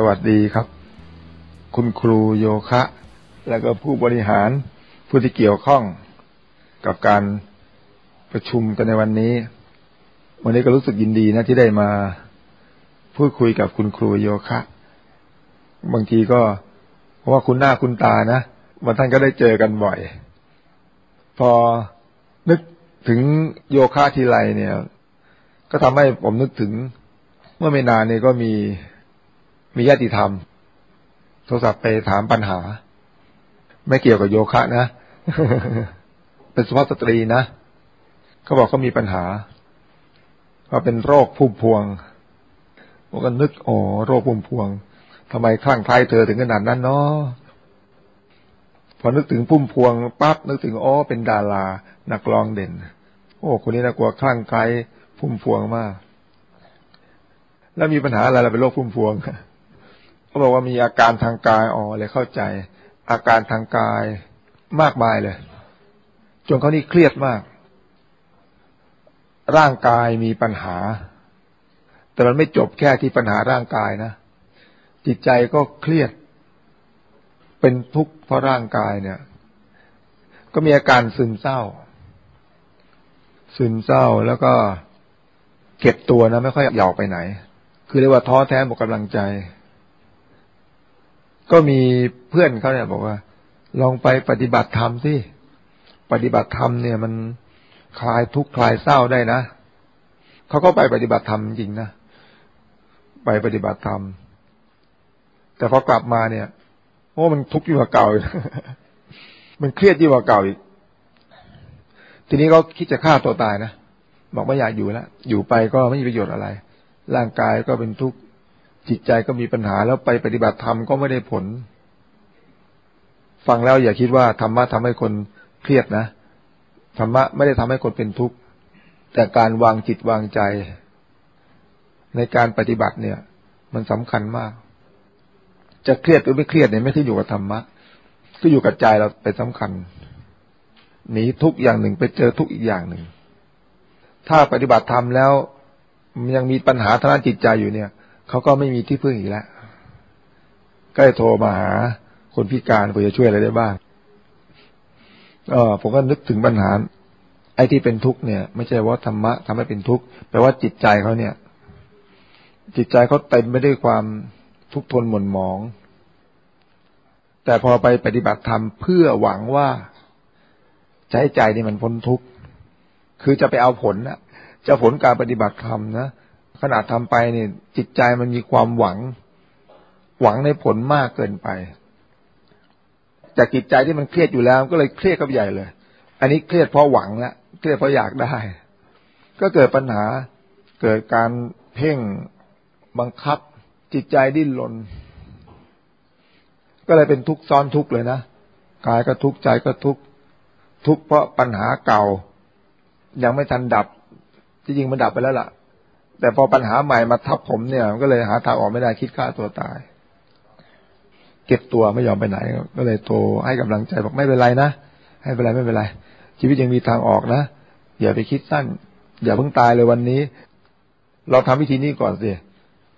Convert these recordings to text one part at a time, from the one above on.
สวัสดีครับ คุณครูโยคะ แล้วก็ผู้บริหารผู้ที่เกี่ยวข้องกับการประชุมกันในวันนี้ วันนี้ก็รู้สึกยินดีนะที่ได้มาพูดคุยกับคุณครูโยคะ บางทีก็เพราะว่าคุณหน้าคุณตานะบางท่านก็ได้เจอกันบ่อย พอนึกถึงโยคะทีไรเนี่ย ก็ทำให้ผมนึกถึงเมื่อไม่นานนี้ก็มี มีญาติธรรม โทรศัพท์ไปถามปัญหา ไม่เกี่ยวกับโยคะนะ เป็นสุภาพสตรีนะเขาบอกเขามีปัญหาว่าเป็นโรคพุ่มพวงผมก็นึกอ๋อโรคพุ่มพวงทำไมคลั่งไคล้เธอถึงขนาดนั้นเนาะพอนึกถึงพุ่มพวงปั๊บนึกถึงอ๋อเป็นดารา นักร้องเด่น โอ้คนนี้น่ากลัวคลั่งไคล้พุ่มพวงมาก แล้วมีปัญหาอะไรเราเป็นโรคพุ่มพวง เขาบอกว่ามีอาการทางกายอ๋อเลยเข้าใจ อาการทางกายมากมายเลย จนเขานี่เครียดมาก ร่างกายมีปัญหา แต่มันไม่จบแค่ที่ปัญหาร่างกายนะจิตใจก็เครียด เป็นทุกข์เพราะร่างกายเนี่ย ก็มีอาการซึมเศร้า ซึมเศร้าแล้วก็เก็บตัวนะไม่ค่อยอยากไปไหน คือเรียกว่าท้อแท้หมดกำลังใจ ก็มีเพื่อนเขาเนี่ยบอกว่า ลองไปปฏิบัติธรรมสิปฏิบัติธรรมเนี่ยมันคลายทุกข์คลายเศร้าได้นะเขาก็ไปปฏิบัติธรรมจริงนะไปปฏิบัติธรรมแต่พอกลับมาเนี่ยโอ้มันทุกข์ยิ่งกว่าเก่าอีกมันเครียดยิ่งกว่าเก่าอีกทีนี้เขาคิดจะฆ่าตัวตายนะบอกไม่อยากอยู่แล้วอยู่ไปก็ไม่มีประโยชน์อะไร ร่างกายก็เป็นทุกข์ จิตใจก็มีปัญหาแล้วไปปฏิบัติธรรมก็ไม่ได้ผล ฟังแล้วอย่าคิดว่าธรรมะทำให้คนเครียดนะธรรมะไม่ได้ทำให้คนเป็นทุกข์แต่การวางจิตวางใจ ในการปฏิบัติเนี่ย มันสำคัญมาก จะเครียดหรือไม่เครียดเนี่ยไม่ที่อยู่กับธรรมะก็อยู่กับใจเราเป็นสำคัญหนีทุกอย่างหนึ่งไปเจอทุกอีกอย่างหนึ่ง ถ้าปฏิบัติธรรมแล้วยังมีปัญหาทางด้านจิตใจอยู่เนี่ย เขาก็ไม่มีที่พึ่งอีกแล้วก็เลยโทรมาหาคนพิการเพื่อจะช่วยอะไรได้บ้างเออผมก็นึกถึงปัญหา ไอ้ที่เป็นทุกข์เนี่ย ไม่ใช่ว่าธรรมะทำให้เป็นทุกข์แปลว่าจิตใจเขาเนี่ย จิตใจเขาเต็มไปด้วยความทุกข์ทนหม่นหมอง แต่พอไปปฏิบัติธรรมเพื่อหวังว่าใจใจนี่มันพ้นทุกข์คือจะไปเอาผลนะจะผลการปฏิบัติธรรมนะ ขณะทำไปเนี่ยจิตใจมันมีความหวัง หวังในผลมากเกินไปจากจิตใจที่มันเครียดอยู่แล้วก็เลยเครียดกับใหญ่เลย อันนี้เครียดเพราะหวังแล้วเครียดเพราะอยากได้ ก็เกิดปัญหาเกิดการเพ่งบังคับ จิตใจดิ้นรนก็เลยเป็นทุกข์ซ้อนทุกข์เลยนะกายก็ทุกข์ใจก็ทุกข์ทุกข์เพราะปัญหาเก่า ยังไม่ทันดับ จริงๆมันดับไปแล้วล่ะ แต่พอปัญหาใหม่มาทับผมเนี่ยก็เลยหาทางออกไม่ได้คิดฆ่าตัวตาย เก็บตัวไม่ยอมไปไหน ก็เลยโทรให้กำลังใจบอกไม่เป็นไรนะให้เป็นไรไม่เป็นไร ชีวิตยังมีทางออกนะอย่าไปคิดสั้น อย่าเพิ่งตายเลยวันนี้ เราทำวิธีนี้ก่อนสิ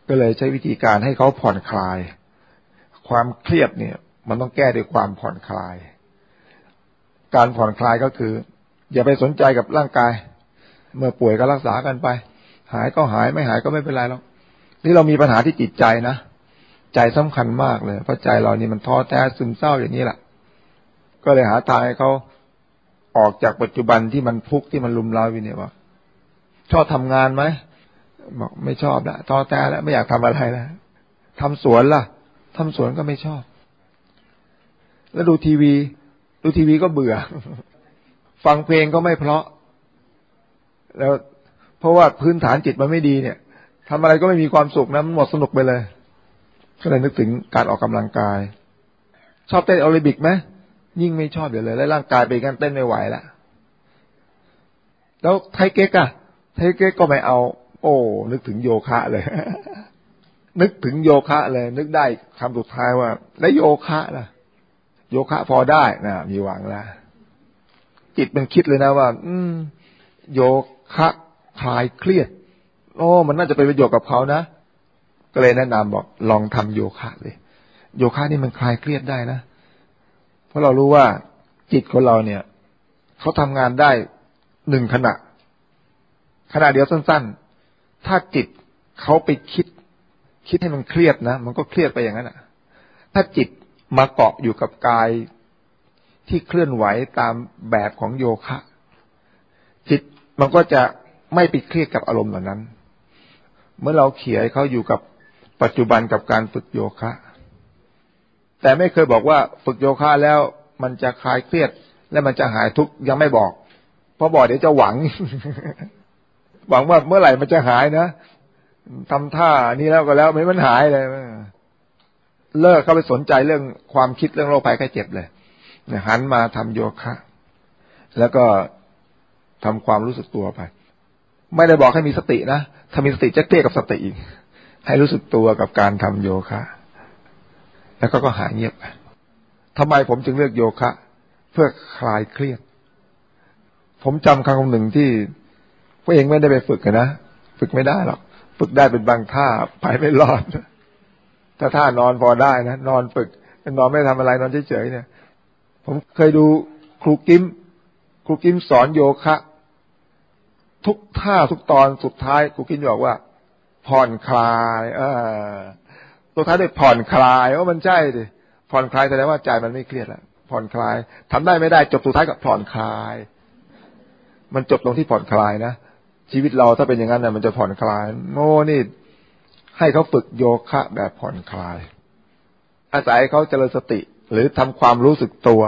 ก็เลยใช้วิธีการให้เขาผ่อนคลาย ความเครียดเนี่ย มันต้องแก้ด้วยความผ่อนคลาย การผ่อนคลายก็คือ อย่าไปสนใจกับร่างกาย เมื่อป่วยก็รักษากันไป หายก็หายไม่หายก็ไม่เป็นไรหรอกนี่เรามีปัญหาที่จิตใจนะใจสำคัญมากเลย เพราะใจเรานี่มันท้อแท้ซึมเศร้าอย่างนี้แหละก็เลยหาทางให้เขาออกจากปัจจุบันที่มันทุกข์ที่มันลุมเราอยู่เนี่ยว่าชอบทำงานไหมบอกไม่ชอบละท้อแท้แล้วไม่อยากทำอะไรแล้วทำสวนล่ะทำสวนก็ไม่ชอบ แล้วดูทีวี ดูทีวีก็เบื่อ ฟังเพลงก็ไม่เพราะ แล้ว เพราะว่าพื้นฐานจิตมันไม่ดีเนี่ยทำอะไรก็ไม่มีความสุขนะมันหมดสนุกไปเลย ก็เลยนึกถึงการออกกำลังกาย ชอบเต้นแอโรบิกไหมยิ่งไม่ชอบเดี๋ยวเลย แล้วร่างกายไปกันเต้นไม่ไหวแล้วแล้วไทเก๊กอะไทเก๊กก็ไม่เอา โอ้ นึกถึงโยคะเลย นึกถึงโยคะเลย นึกได้คำสุดท้ายว่า แล้วโยคะล่ะ โยคะพอได้นะมีหวังแล้วจิตมันคิดเลยนะว่า อืม โยคะ คลายเครียด โอ้ มันน่าจะเป็นประโยชน์กับเขานะ ก็เลยแนะนำบอกลองทำโยคะเลย โยคะนี่มันคลายเครียดได้นะ เพราะเรารู้ว่าจิตของเราเนี่ยเขาทำงานได้หนึ่งขณะ ขณะเดียวสั้น ๆ ถ้าจิตเขาไปคิด คิดให้มันเครียดนะ มันก็เครียดไปอย่างนั้นอะ ถ้าจิตมาเกาะอยู่กับกายที่เคลื่อนไหวตามแบบของโยคะ จิตมันก็จะ ไม่ไปเครียดกับอารมณ์เหล่านั้น เมื่อเราเขียนเขาอยู่กับปัจจุบันกับการฝึกโยคะ แต่ไม่เคยบอกว่าฝึกโยคะแล้วมันจะคลายเครียด และมันจะหายทุกข์ยังไม่บอก เพราะบอกเดี๋ยวจะหวัง หวังว่าเมื่อไหร่มันจะหายนะทำท่านี้แล้วก็แล้วไม่มันหายเลยเลิกเข้าไปสนใจเรื่องความคิดเรื่องโรคภัยไข้เจ็บเลยหันมาทำโยคะ แล้วก็ทำความรู้สึกตัวไป ไม่ได้บอกให้มีสตินะถ้ามีสติจะเกลี้ยกับสติอีก ให้รู้สึกตัวกับการทำโยคะ แล้วก็ก็หายเงียบไปทำไมผมจึงเลือกโยคะ เพื่อคลายเครียด ผมจำคำหนึ่งที่พวกเองไม่ได้ไปฝึกนะฝึกไม่ได้หรอกฝึกได้เป็นบางท่าไปไม่รอดถ้าท่านอนพอได้นะนอนฝึกนอนไม่ทำอะไรนอนเฉยๆเนี่ย ผมเคยดูครูกิมครูกิมสอนโยคะ ทุกท่าทุกตอนสุดท้ายครูกิมบอกว่า ผ่อนคลายเออตัวท้ายด้วยผ่อนคลายว่ามันใช่ดิผ่อนคลายแสดงว่าใจมันไม่เครียดแล้วผ่อนคลายทำได้ไม่ได้จบสุดท้ายกับผ่อนคลาย มันจบตรงที่ผ่อนคลายนะชีวิตเราถ้าเป็นอย่างนั้นเนะมันจะผ่อนคลายโง่นี่ ให้เขาฝึกโยคะแบบผ่อนคลาย อาศัยเขาเจริญสติ หรือทำความรู้สึกตัว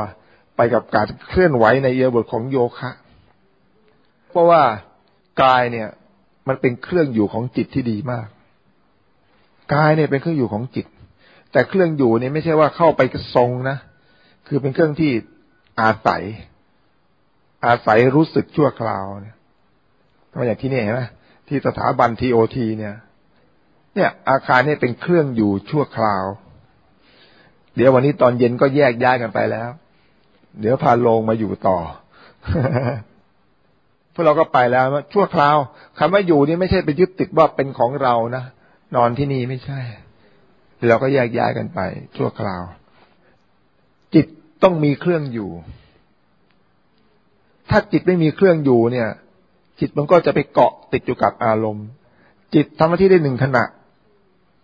ไปกับการเคลื่อนไหวในเอียบทของโยคะ เพราะว่า กายเนี่ย มันเป็นเครื่องอยู่ของจิตที่ดีมากกายเนี่ยเป็นเครื่องอยู่ของจิต แต่เครื่องอยู่เนี่ยไม่ใช่ว่าเข้าไปทรงนะคือเป็นเครื่องที่อาศัย อาศัยรู้สึกชั่วคราวเนี่ยก็อย่างที่นี่เห็นไหมที่สถาบันทีโอทีเนี่ย เนี่ย อาคารนี่เป็นเครื่องอยู่ชั่วคราว เดี๋ยววันนี้ตอนเย็นก็แยกย้ายกันไปแล้ว เดี๋ยวพาลงมาอยู่ต่อ พวกเราก็ไปแล้วชั่วคราวคำว่าอยู่นี่ไม่ใช่ไปยึดติดว่าเป็นของเรานะนอนที่นี่ไม่ใช่ เราก็แยกย้ายกันไป ชั่วคราว จิตต้องมีเครื่องอยู่ ถ้าจิตไม่มีเครื่องอยู่เนี่ย จิตมันก็จะไปเกาะติดอยู่กับอารมณ์ จิตทำหน้าที่ได้หนึ่งขณะ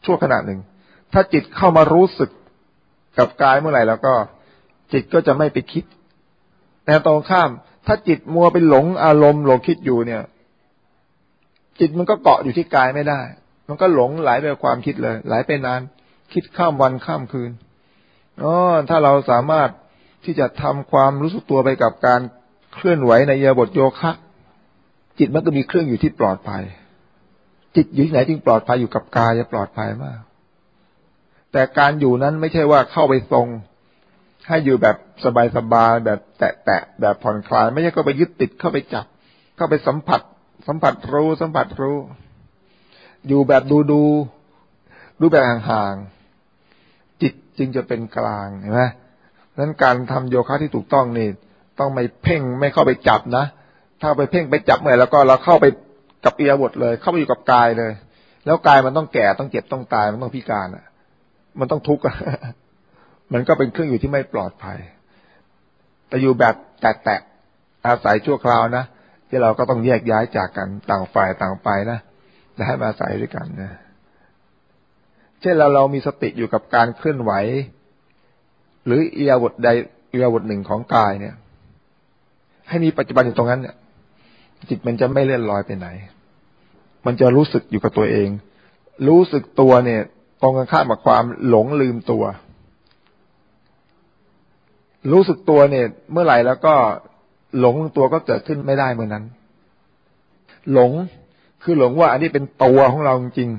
ชั่วขณะหนึ่ง ถ้าจิตเข้ามารู้สึกกับกายเมื่อไหร่แล้วก็ จิตก็จะไม่ไปคิดแต่ตรงข้าม ถ้าจิตมัวไปหลงอารมณ์หลงคิดอยู่เนี่ย จิตมันก็เกาะอยู่ที่กายไม่ได้ มันก็หลงไหลไปความคิดเลย ไหลไปนาน คิดข้ามวันข้ามคืนอ๋อถ้าเราสามารถที่จะทำความรู้สึกตัวไปกับการเคลื่อนไหวในเยบทโยคะ จิตมันก็มีเครื่องอยู่ที่ปลอดภัย จิตอยู่ที่ไหนจึงปลอดภัยอยู่กับกายจะปลอดภัยมาก แต่การอยู่นั้นไม่ใช่ว่าเข้าไปทรง ให้อยู่แบบสบายๆแบบแตะๆแบบผ่อนคลาย ไม่ใช่ก็ไปยึดติดเข้าไปจับ เข้าไปสัมผัส สัมผัสรู้สัมผัสรู้ อยู่แบบดูดูดูแบบห่างๆจิตจึงจะเป็นกลางเห็นไหมนั้นการทำโยคะที่ถูกต้องนี่ต้องไม่เพ่งไม่เข้าไปจับนะ ถ้าไปเพ่งไปจับเมื่อแล้วก็เราเข้าไปกับเอียบทเลย เข้าไปอยู่กับกายเลย แล้วกายมันต้องแก่ต้องเจ็บต้องตายมันต้องพิการอะ มันต้องทุกข์ มันก็เป็นเครื่องอยู่ที่ไม่ปลอดภัย แต่อยู่แบบแตะอาศัยชั่วคราวนะที่เราก็ต้องแยกย้ายจากกันต่างฝ่ายต่างไปนะและให้มาอาศัยด้วยกันนะเช่นเราเรามีสติอยู่กับการเคลื่อนไหว หรือเอียบทใดเอียบทหนึ่งของกายเนี่ย ให้มีปัจจุบันอยู่ตรงนั้นเนี่ยจิตมันจะไม่เลื่อนลอยไปไหน มันจะรู้สึกอยู่กับตัวเอง รู้สึกตัวเนี่ยตรงกันข้ามกับความหลงลืมตัว รู้สึกตัวเนี่ย เมื่อไหร่แล้วก็หลงตัวก็เกิดขึ้นไม่ได้เมื่อนั้น หลงคือหลงว่าอันนี้เป็นตัวของเราจริง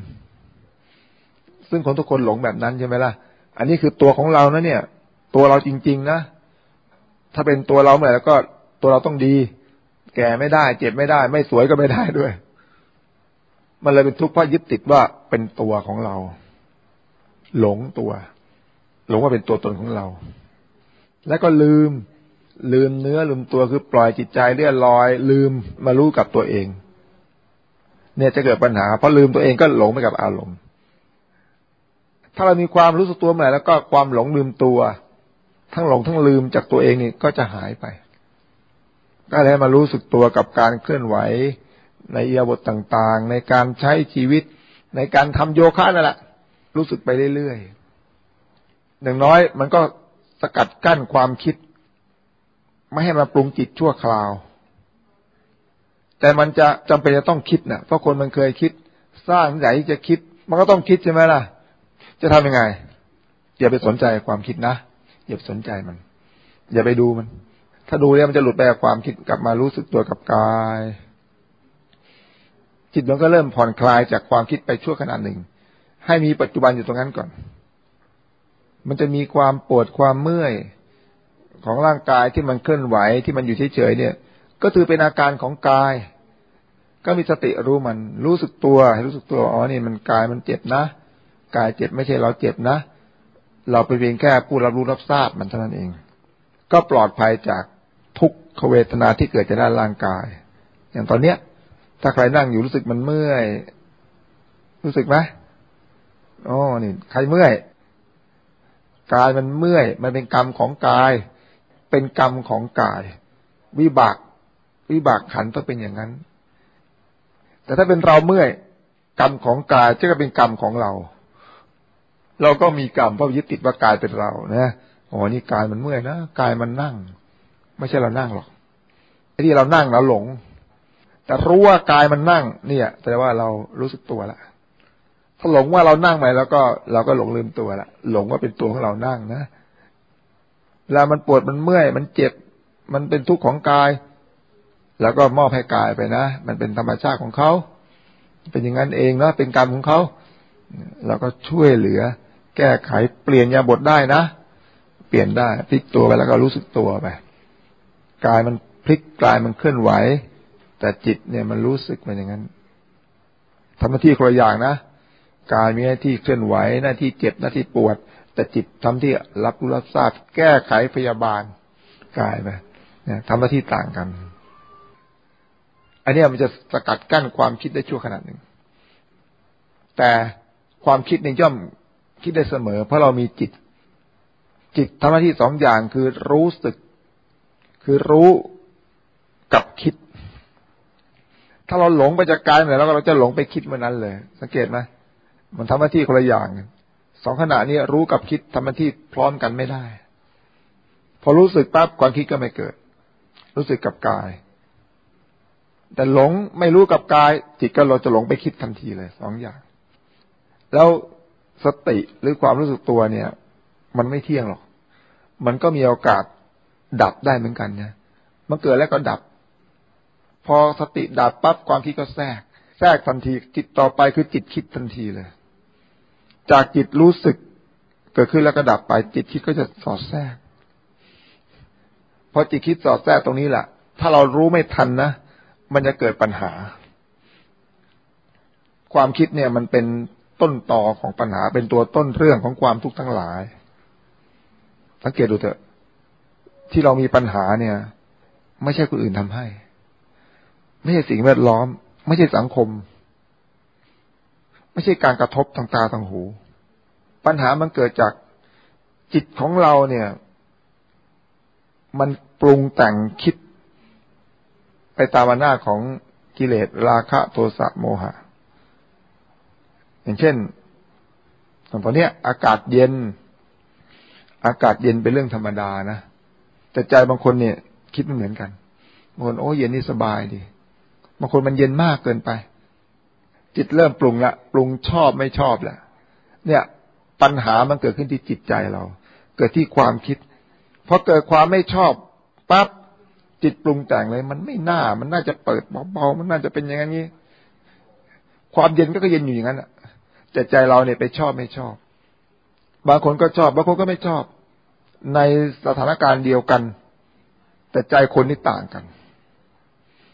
ซึ่งคนทุกคนหลงแบบนั้นใช่ไหมล่ะ อันนี้คือตัวของเรานะเนี่ย ตัวเราจริง ๆ นะ ถ้าเป็นตัวเราเมื่อไหร่แล้วก็ตัวเราต้องดี แก่ไม่ได้ เจ็บไม่ได้ ไม่สวยก็ไม่ได้ด้วย มันเลยเป็นทุกข์เพราะยึดติดว่าเป็นตัวของเรา หลงตัว หลงว่าเป็นตัวตนของเรา แล้วก็ลืม ลืมเนื้อลืมตัวคือปล่อยจิตใจเลื่อนลอย ลืมมารู้กับตัวเอง เนี่ยจะเกิดปัญหาเพราะลืมตัวเองก็หลงไปกับอารมณ์ ถ้าเรามีความรู้สึกตัวเมื่อไหร่แล้วก็ความหลงลืมตัว ทั้งหลงทั้งลืมจากตัวเองนี่ก็จะหายไป ก็เลยมารู้สึกตัวกับการเคลื่อนไหว ในเอียบทต่างๆ ในการใช้ชีวิต ในการทำโยคะนั่นแหละรู้สึกไปเรื่อยๆอย่างน้อยมันก็ สกัดกั้นความคิด ไม่ให้มาปรุงจิตชั่วคราว แต่มันจะจำเป็นจะต้องคิดนะ่ะ เพราะคนมันเคยคิด สร้างใหญ่จะคิด มันก็ต้องคิดใช่ไหมล่ะ จะทำยังไงอย่าไปสนใจความคิดนะอย่าไปสนใจมัน อย่าไปดูมัน ถ้าดูแล้วมันจะหลุดไปกับความคิดกลับมารู้สึกตัวกับกาย จิตมันก็เริ่มผ่อนคลายจากความคิดไปชั่วขณะหนึ่ง ให้มีปัจจุบันอยู่ตรงนั้นก่อน มันจะมีความปวดความเมื่อยของร่างกายที่มันเคลื่อนไหวที่มันอยู่เฉยๆเนี่ย ก็ถือเป็นอาการของกาย ก็มีสติรู้มัน รู้สึกตัวให้รู้สึกตัวอ๋อนี่มันกายมันเจ็บนะกายเจ็บไม่ใช่เราเจ็บนะ เราไปเพียงแค่ผู้รับรู้รับทราบมันเท่านั้นเอง ก็ปลอดภัยจากทุกขเวทนาที่เกิดจากด้านร่างกาย อย่างตอนเนี้ย ถ้าใครนั่งอยู่รู้สึกมันเมื่อย รู้สึกไหมอ๋อนี่ใครเมื่อย กายมันเมื่อย มันเป็นกรรมของกาย เป็นกรรมของกาย วิบาก วิบากขันต้องเป็นอย่างนั้น แต่ถ้าเป็นเราเมื่อย กรรมของกายจะก็เป็นกรรมของเรา เราก็มีกรรมเพราะยึดติดว่ากายเป็นเรานะโอ้นี่กายมันเมื่อยนะกายมันนั่ง ไม่ใช่เรานั่งหรอกไอ้ที่เรานั่งเราหลง แต่รู้ว่ากายมันนั่ง เนี่ยแสดงว่าเรารู้สึกตัวแล้ว ถ้าหลงว่าเรานั่งไปแล้วก็เราก็หลงลืมตัวละหลงว่าเป็นตัวของเรานั่งนะเวลามันปวดมันเมื่อย มันเจ็บ มันเป็นทุกข์ของกาย แล้วก็มอบให้กายไปนะมันเป็นธรรมชาติของเขาเป็นอย่างนั้นเองนะเป็นกรรมของเขาเราก็ช่วยเหลือ แก้ไขเปลี่ยนยาบทได้นะเปลี่ยนได้พลิกตัวไปแล้วก็รู้สึกตัวไปกายมันพลิกกายมันเคลื่อนไหว แต่จิตเนี่ยมันรู้สึกมันอย่างนั้นทำหน้าที่คนละอย่างนะ กายมีหน้าที่เคลื่อนไหวหน้าที่เจ็บหน้าที่ปวด แต่จิตทำที่รับรู้รับทราบแก้ไขพยาบาลกายไปเนี่ยทำหน้าที่ต่างกัน อันนี้มันจะสกัดกั้นความคิดได้ชั่วขนาดหนึ่ง แต่ความคิดในย่อมคิดได้เสมอ เพราะเรามีจิต จิตทำหน้าที่สองอย่างคือรู้สึก คือรู้กับคิด ถ้าเราหลงไปจากกายเมื่อแล้วเราจะหลงไปคิดเมื่อนั้นเลย สังเกตไหม มันทำหน้าที่คนละอย่างสองขณะนี้รู้กับคิดทำหน้าที่พร้อมกันไม่ได้ พอรู้สึกปั๊บความคิดก็ไม่เกิด รู้สึกกับกาย แต่หลงไม่รู้กับกาย จิตก็เราจะหลงไปคิดทันทีเลยสองอย่าง แล้วสติหรือความรู้สึกตัวเนี่ย มันไม่เที่ยงหรอก มันก็มีโอกาสดับได้เหมือนกันเนี่ยมันเกิดแล้วก็ดับ พอสติดับปั๊บความคิดก็แทรก แทรกทันทีจิตต่อไปคือจิตคิดทันทีเลย จากจิตรู้สึกเกิดขึ้นแล้วก็ดับไป จิตคิดก็จะสอดแทรกพอจิตคิดสอดแทรกตรงนี้แหละถ้าเรารู้ไม่ทันนะมันจะเกิดปัญหา ความคิดเนี่ย มันเป็นต้นตอของปัญหา เป็นตัวต้นเรื่องของความทุกข์ทั้งหลาย สังเกตดูเถอะ ที่เรามีปัญหาเนี่ย ไม่ใช่คนอื่นทำให้ ไม่ใช่สิ่งแวดล้อม ไม่ใช่สังคม ไม่ใช่การกระทบทางตาทางหู ปัญหามันเกิดจากจิตของเราเนี่ย มันปรุงแต่งคิด ไปตามหน้าของกิเลสราคะโทสะโมหะ อย่างเช่นตอนนี้อากาศเย็น อากาศเย็นเป็นเรื่องธรรมดานะแต่ใจบางคนเนี่ย คิดไม่เหมือนกันบางคนโอ้เย็นนี่สบายดีบางคนมันเย็นมากเกินไป จิตเริ่มปรุงละปรุงชอบไม่ชอบแล้วเนี่ยปัญหามันเกิดขึ้นที่จิตใจเรา เกิดที่ความคิดพอเกิดความไม่ชอบปั๊บจิตปรุงแต่งเลย มันไม่น่า มันน่าจะเปิดเบาๆมันน่าจะเป็นอย่างนี้ ความเย็นก็เย็นอยู่อย่างนั้นแหะแต่ใจเราเนี่ยไปชอบไม่ชอบ บางคนก็ชอบบางคนก็ไม่ชอบ ในสถานการณ์เดียวกัน แต่ใจคนนี่ต่างกัน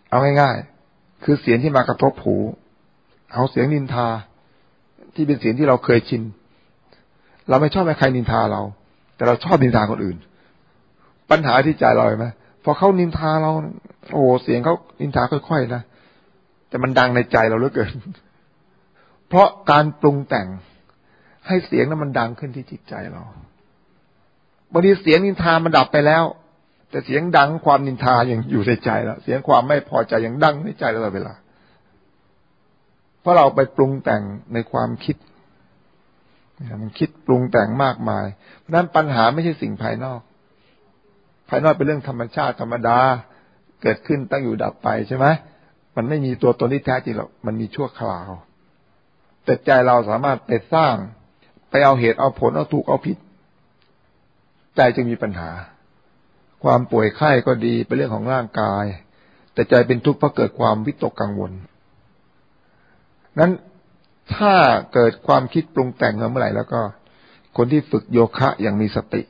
เอาง่ายๆคือเสียงที่มากระทบหู เอาเสียงนินทา ที่เป็นเสียงที่เราเคยชิน เราไม่ชอบให้ใครนินทาเรา แต่เราชอบนินทาคนอื่น ปัญหาที่ใจเราไหมพอเขานินทาเรา โอ้เสียงเขานินทาค่อยๆนะแต่มันดังในใจเราเหลือเกิน เพราะการปรุงแต่งให้เสียงนั้นมันดังขึ้นที่จิตใจเราบางทีเสียงนินทามันดับไปแล้ว แต่เสียงดังความนินทายังอยู่ในใจเราเสียงความไม่พอใจยังดังในใจเราตลอดเวลา เพราะเราไปปรุงแต่งในความคิดมันคิดปรุงแต่งมากมาย เพราะนั้นปัญหาไม่ใช่สิ่งภายนอก ภายนอกเป็นเรื่องธรรมชาติธรรมดา เกิดขึ้นตั้งอยู่ดับไปใช่ไหมมันไม่มีตัวตนที่แท้จริงหรอกมันมีชั่วคราว แต่ใจเราสามารถไปสร้าง ไปเอาเหตุเอาผลเอาถูกเอาผิด ใจจึงมีปัญหา ความป่วยไข้ก็ดีเป็นเรื่องของร่างกาย แต่ใจเป็นทุกข์เพราะเกิดความวิตกกังวล นั้นถ้าเกิดความคิดปรุงแต่งเมื่อไหร่แล้วก็ คนที่ฝึกโยคะอย่างมีสติ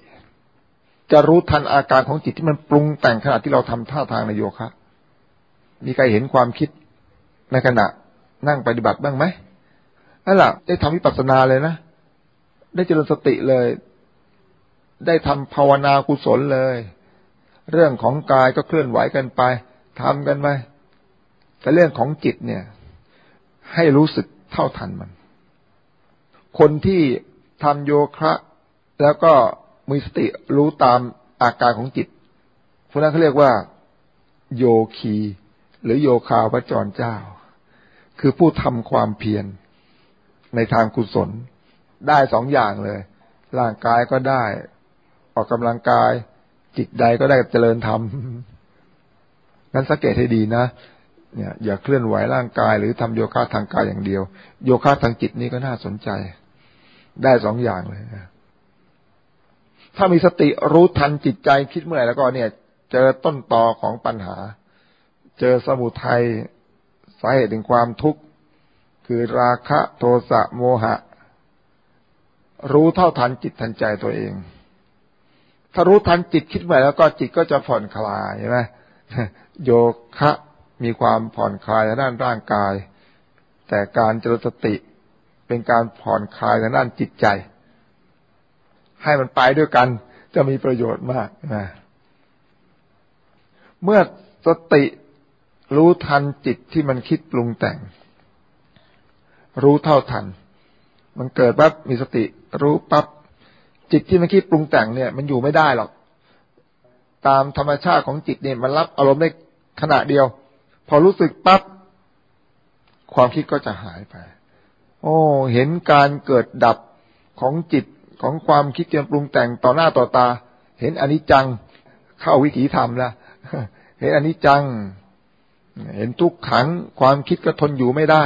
จะรู้ทันอาการของจิตที่มันปรุงแต่งขณะที่เราทำท่าทางในโยคะ มีใครเห็นความคิดในขณะนั่งปฏิบัติบ้างไหมนั่นแหละได้ทำวิปัสสนาเลยนะ ได้เจริญสติเลย ได้ทำภาวนากุศลเลย เรื่องของกายก็เคลื่อนไหวกันไปทำกันไปแต่เรื่องของจิตเนี่ย ให้รู้สึกเท่าทันมัน คนที่ทำโยคะ แล้วก็มีสติรู้ตามอาการของจิตพวกนั้นเขาเรียกว่า โยคี หรือโยคาวะจรเจ้า คือผู้ทำความเพียรในทางกุศล ได้สองอย่างเลย ร่างกายก็ได้ ออกกำลังกาย จิตใดก็ได้เจริญธรรมนั้นสังเกตให้ดีนะ เนี่ยอย่าเคลื่อนไหวร่างกาย หรือทำโยคะทางกายอย่างเดียว โยคะทางจิตนี่ก็น่าสนใจ ได้สองอย่างเลยถ้ามีสติรู้ทันจิตใจคิดเมื่อไหร่แล้วก็เนี่ย เจอต้นตอของปัญหา เจอสมุทัยสาเหตุแห่งความทุกข์ คือราคะโทสะโมหะ รู้เท่าทันจิตทันใจตัวเอง ถ้ารู้ทันจิตคิดไปแล้วก็จิตก็จะผ่อนคลายใช่ไหมโยคะ มีความผ่อนคลายในด้านร่างกาย แต่การเจริญสติเป็นการผ่อนคลายในด้านจิตใจ ให้มันไปด้วยกันจะมีประโยชน์มากนะเมื่อสติรู้ทันจิตที่มันคิดปรุงแต่ง รู้เท่าทัน มันเกิดปั๊บมีสติ รู้ปั๊บจิตที่มันคิดปรุงแต่งเนี่ย มันอยู่ไม่ได้หรอก ตามธรรมชาติของจิตเนี่ยมันรับอารมณ์ได้ขณะเดียว พอรู้สึกปั๊บความคิดก็จะหายไป โอ้ เห็นการเกิดดับของจิตของความคิดเตรียมปรุงแต่งต่อหน้าต่อตา เห็นอนิจจัง เข้าวิถีธรรมแล้วเห็นอนิจจัง เห็นทุกขัง ความคิดก็ทนอยู่ไม่ได้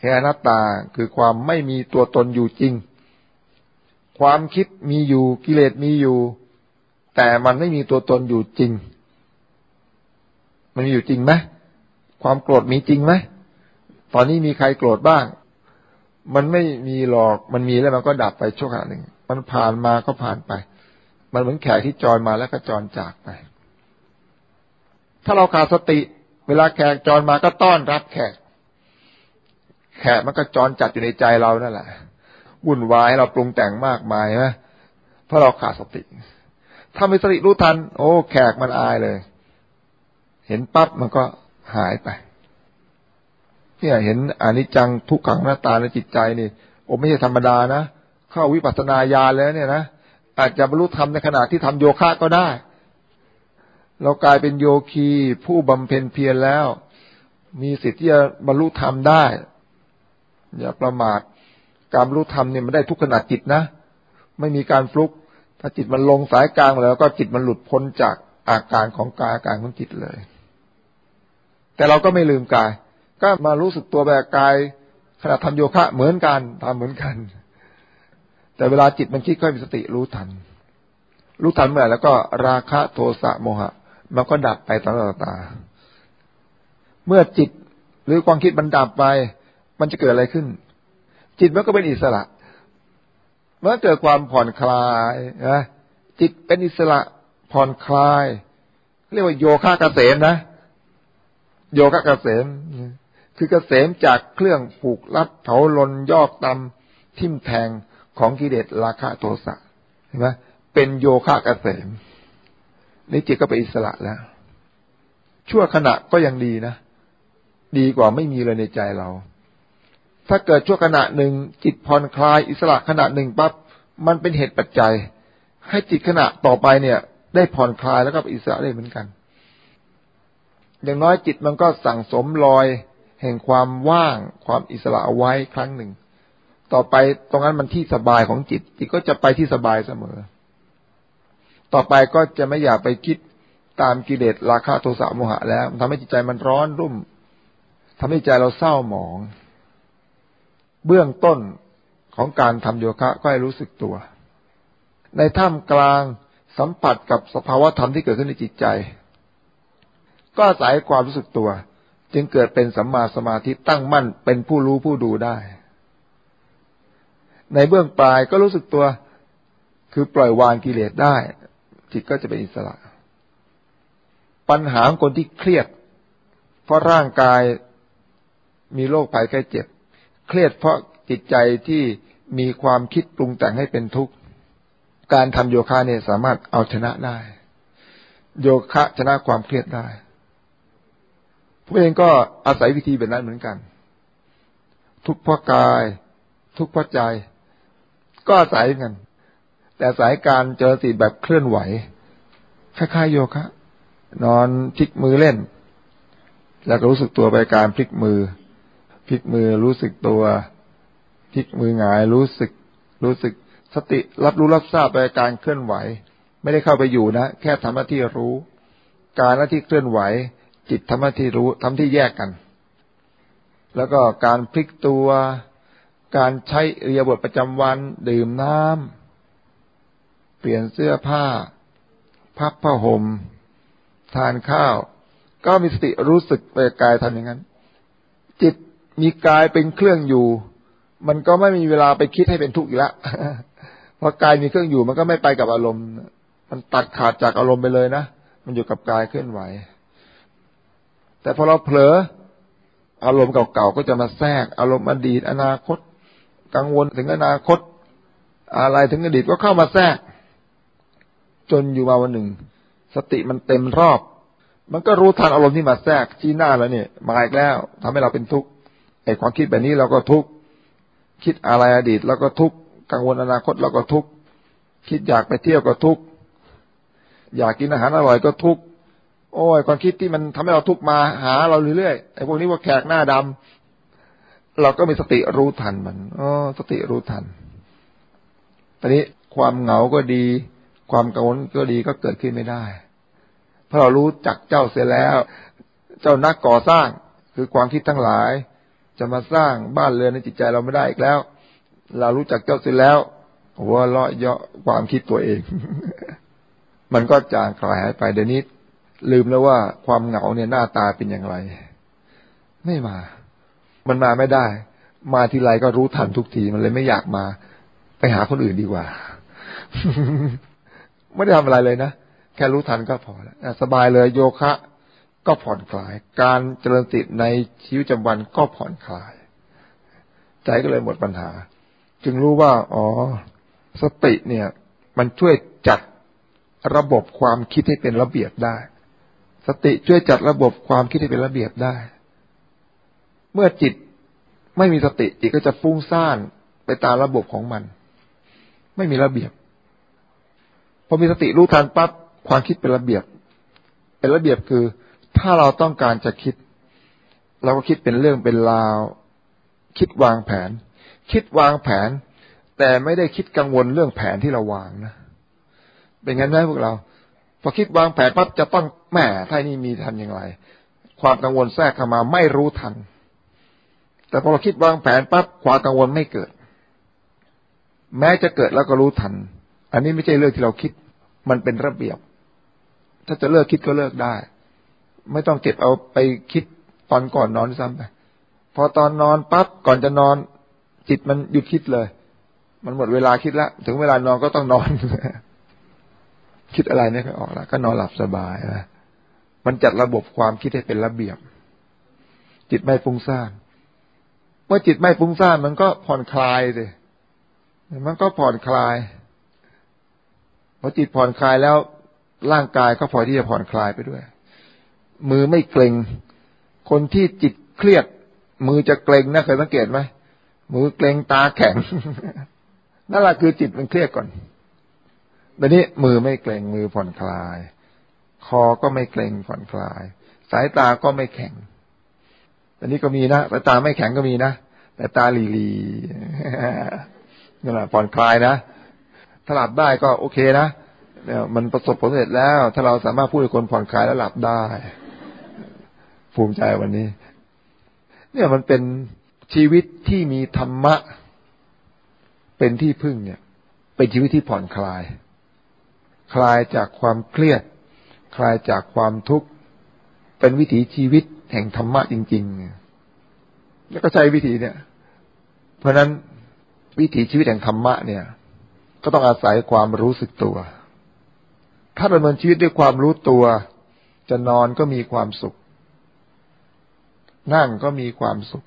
เห็นอนัตตาคือความไม่มีตัวตนอยู่จริง ความคิดมีอยู่กิเลสมีอยู่ แต่มันไม่มีตัวตนอยู่จริง มันมีอยู่จริงไหมความโกรธมีจริงไหมตอนนี้มีใครโกรธบ้าง มันไม่มีหรอกมันมีแล้วมันก็ดับไปชั่วขณะหนึ่ง มันผ่านมาก็ผ่านไป มันเหมือนแขกที่จรมาแล้วก็จรจากไป ถ้าเราขาดสติ เวลาแขกจรมาก็ต้อนรับแขก แขกมันก็จรจัดอยู่ในใจเรานั่นแหละวุ่นวายเราปรุงแต่งมากมายนะเพราะเราขาดสติ ถ้ามีสติรู้ทัน โอ้ แขกมันอายเลย เห็นปั๊บมันก็หายไป เนี่ยเห็นอนิจจังทุกขังหน้าตาในจิตใจนี่โอ้ไม่ใช่ธรรมดานะเข้าวิปัสสนาญาณแล้วเนี่ยนะอาจจะบรรลุธรรมในขณะที่ทำโยคะก็ได้ เรากลายเป็นโยคีผู้บำเพ็ญเพียรแล้ว มีสิทธิ์ที่จะบรรลุธรรมได้ อย่าประมาทการบรรลุธรรมเนี่ยมันได้ทุกขณะจิตนะ ไม่มีการฟลุก ถ้าจิตมันลงสายกลางแล้วก็จิตมันหลุดพ้นจากอาการของกายอาการของจิตเลย แต่เราก็ไม่ลืมกาย ก็มารู้สึกตัวแบบกายขณะทำโยคะเหมือนกันทำเหมือนกัน แต่เวลาจิตมันคิดก็มีสติรู้ทัน รู้ทันเมื่อแล้วก็ราคะโทสะโมหะ มันก็ดับไปต่อตา เมื่อจิตหรือความคิดมันดับไป มันจะเกิดอะไรขึ้น จิตมันก็เป็นอิสระเมื่อเกิดความผ่อนคลายนะจิตเป็นอิสระผ่อนคลาย เรียกว่าโยคะเกษมนะ โยคะเกษมคือเกษมจากเครื่องผูกรัดเผาลนยอกตำทิ่มแทงของกิเลสราคะโทสะเห็นไหมเป็นโยคะเกษมนี่จิตก็ไปอิสระแล้ว ชั่วขณะก็ยังดีนะ ดีกว่าไม่มีเลยในใจเรา ถ้าเกิดชั่วขณะหนึ่งจิตผ่อนคลายอิสระขณะหนึ่งปั๊บมันเป็นเหตุปัจจัย ให้จิตขณะต่อไปเนี่ย ได้ผ่อนคลายแล้วก็อิสระได้เหมือนกัน อย่างน้อยจิตมันก็สั่งสมรอย แห่งความว่าง ความอิสระเอาไว้ครั้งหนึ่ง ต่อไปตรงนั้นมันที่สบายของจิต จิตก็จะไปที่สบายเสมอ ต่อไปก็จะไม่อยากไปคิดตามกิเลสราคะโทสะโมหะแล้วทำให้จิตใจมันร้อนรุ่มทำให้ใจเราเศร้าหมอง เบื้องต้นของการทำโยคะก็ให้รู้สึกตัว ในท่ามกลางสัมผัสกับสภาวะธรรมที่เกิดขึ้นในจิตใจ ก็อาศัยความรู้สึกตัว จึงเกิดเป็นสัมมาสมาธิตั้งมั่นเป็นผู้รู้ผู้ดูได้ ในเบื้องปลายก็รู้สึกตัว คือปล่อยวางกิเลสได้ จิตก็จะเป็นอิสระ ปัญหาคนที่เครียด เพราะร่างกายมีโรคภัยแค่เจ็บ เครียดเพราะจิตใจที่มีความคิดปรุงแต่งให้เป็นทุกข์ การทำโยคะเนี่ยสามารถเอาชนะได้ โยคะชนะความเครียดได้ ผมเองก็อาศัยวิธีแบบนั้นเหมือนกัน ทุกพระกาย ทุกพระใจ ก็อาศัยกัน แต่สายการเจอสติแบบเคลื่อนไหวคล้ายๆโยคะนอนพลิกมือเล่น แล้วก็รู้สึกตัวไปการพลิกมือ พลิกมือรู้สึกตัวพลิกมือหงายรู้สึก รู้สึกสติรับรู้รับทราบไปการเคลื่อนไหว ไม่ได้เข้าไปอยู่นะ แค่ทำหน้าที่รู้ การหน้าที่เคลื่อนไหว จิตทำหน้าที่รู้ทำที่แยกกัน แล้วก็การพลิกตัว การใช้เรียบทประจำวัน ดื่มน้ำเปลี่ยนเสื้อผ้า พักผ้าหม่มทานข้าว ก็มีสติรู้สึกไปกายทำอย่างนั้น จิตมีกายเป็นเครื่องอยู่ มันก็ไม่มีเวลาไปคิดให้เป็นทุกข์อีกแล้วเพราะกายมีเครื่องอยู่มันก็ไม่ไปกับอารมณ์ มันตัดขาดจากอารมณ์ไปเลยนะ มันอยู่กับกายเคลื่อนไหว แต่พอเราเผลอ อารมณ์เก่าๆก็จะมาแทรก อารมณ์อดีต อนาคต กังวลถึงอนาคต อะไรถึงอดีตก็เข้ามาแทรก จนอยู่มาวันหนึ่ง สติมันเต็มรอบ มันก็รู้ทันอารมณ์ที่มาแทรกชี้หน้าแล้วเนี่ยมาอีกแล้วทำให้เราเป็นทุกข์ไอ้ความคิดแบบนี้เราก็ทุกข์คิดอะไรอดีตแล้วก็ทุกข์กังวลอนาคตแล้วก็ทุกข์คิดอยากไปเที่ยวก็ทุกข์อยากกินอาหารอร่อยก็ทุกข์ โอ้ยความคิดที่มันทำให้เราทุกมาหาเราเรื่อยๆไอ้พวกนี้ว่าแขกหน้าดำเราก็มีสติรู้ทันมันอ๋อสติรู้ทันตอนนี้ความเหงาก็ดี ความกังวลก็ดีก็เกิดขึ้นไม่ได้ เพราะเรารู้จักเจ้าเสียแล้ว เจ้านักก่อสร้างคือความคิดทั้งหลาย จะมาสร้างบ้านเรือนในจิตใจเราไม่ได้อีกแล้ว เรารู้จักเจ้าเสร็จแล้วหัวเราะเยาะความคิดตัวเอง มันก็จางคลายหายไปเดี๋ยวนี้ ลืมแล้วว่าความเหงาเนี่ยหน้าตาเป็นอย่างไร ไม่มา มันมาไม่ได้ มาทีไรก็รู้ทันทุกทีมันเลยไม่อยากมา ไปหาคนอื่นดีกว่า ไม่ได้ทำอะไรเลยนะแค่รู้ทันก็พอแล้วสบายเลยโยคะ ก็ผ่อนคลาย การเจริญติดในชีวิตประจำวันก็ผ่อนคลาย ใจก็เลยหมดปัญหา จึงรู้ว่า อ๋อ สติเนี่ย มันช่วยจัดระบบความคิดให้เป็นระเบียบได้ สติช่วยจัดระบบความคิดให้เป็นระเบียบได้ เมื่อจิตไม่มีสติจิตก็จะฟุ้งซ่านไปตามระบบของมัน ไม่มีระเบียบ พอมีสติรู้ทันปั๊บความคิดเป็นระเบียบ เป็นระเบียบคือ ถ้าเราต้องการจะคิด เราก็คิดเป็นเรื่องเป็นราว คิดวางแผน คิดวางแผน แต่ไม่ได้คิดกังวลเรื่องแผนที่เราวางนะเป็นงั้นไหมพวกเรา พอคิดวางแผนปั๊บจะต้องแหมถ้านี่มีทันอย่างไร ความกังวลแทรกเข้ามาไม่รู้ทัน แต่พอเราคิดวางแผนปั๊บความกังวลไม่เกิด แม้จะเกิดแล้วก็รู้ทัน อันนี้ไม่ใช่เรื่องที่เราคิด มันเป็นระเบียบ ถ้าจะเลิกคิดก็เลิกได้ ไม่ต้องเก็บเอาไปคิดตอนก่อนนอนซ้ำไปพอตอนนอนปั๊บก่อนจะนอน จิตมันหยุดคิดเลย มันหมดเวลาคิดแล้ว ถึงเวลานอนก็ต้องนอน คิดอะไรไม่ค่อยออกแล้วก็นอนหลับสบายนะมันจัดระบบความคิดให้เป็นระเบียบ จิตไม่ฟุ้งซ่านเมื่อจิตไม่ฟุ้งซ่านมันก็ผ่อนคลายเลยมันก็ผ่อนคลายพอจิตผ่อนคลายแล้วร่างกายก็พอที่จะผ่อนคลายไปด้วย มือไม่เกร็ง คนที่จิตเครียด มือจะเกร็งนะเคยสังเกตไหมมือเกร็งตาแข็งนั่นแหละคือจิตมันเครียดก่อน ตอนนี้มือไม่เกรงมือผ่อนคลาย คอก็ไม่เกรงผ่อนคลาย สายตาก็ไม่แข็งตอนนี้ก็มีนะสายตาไม่แข็งก็มีนะแต่ตาหลีหลีนั่นแหละผ่อนคลายนะถ้าหลับได้ก็โอเคนะเนี่ยมันประสบผลสำเร็จแล้ว ถ้าเราสามารถพูดให้คนผ่อนคลายแล้วหลับได้ ภูมิใจวันนี้ เนี่ยมันเป็นชีวิตที่มีธรรมะ เป็นที่พึ่งเนี่ย เป็นชีวิตที่ผ่อนคลาย คลายจากความเครียด คลายจากความทุกข์ เป็นวิถีชีวิตแห่งธรรมะจริง ๆ แล้วก็ใช้วิธีเนี่ย เพราะนั้นวิถีชีวิตแห่งธรรมะเนี่ย ก็ต้องอาศัยความรู้สึกตัว ถ้าดำเนินชีวิตด้วยความรู้ตัว จะนอนก็มีความสุข นั่งก็มีความสุข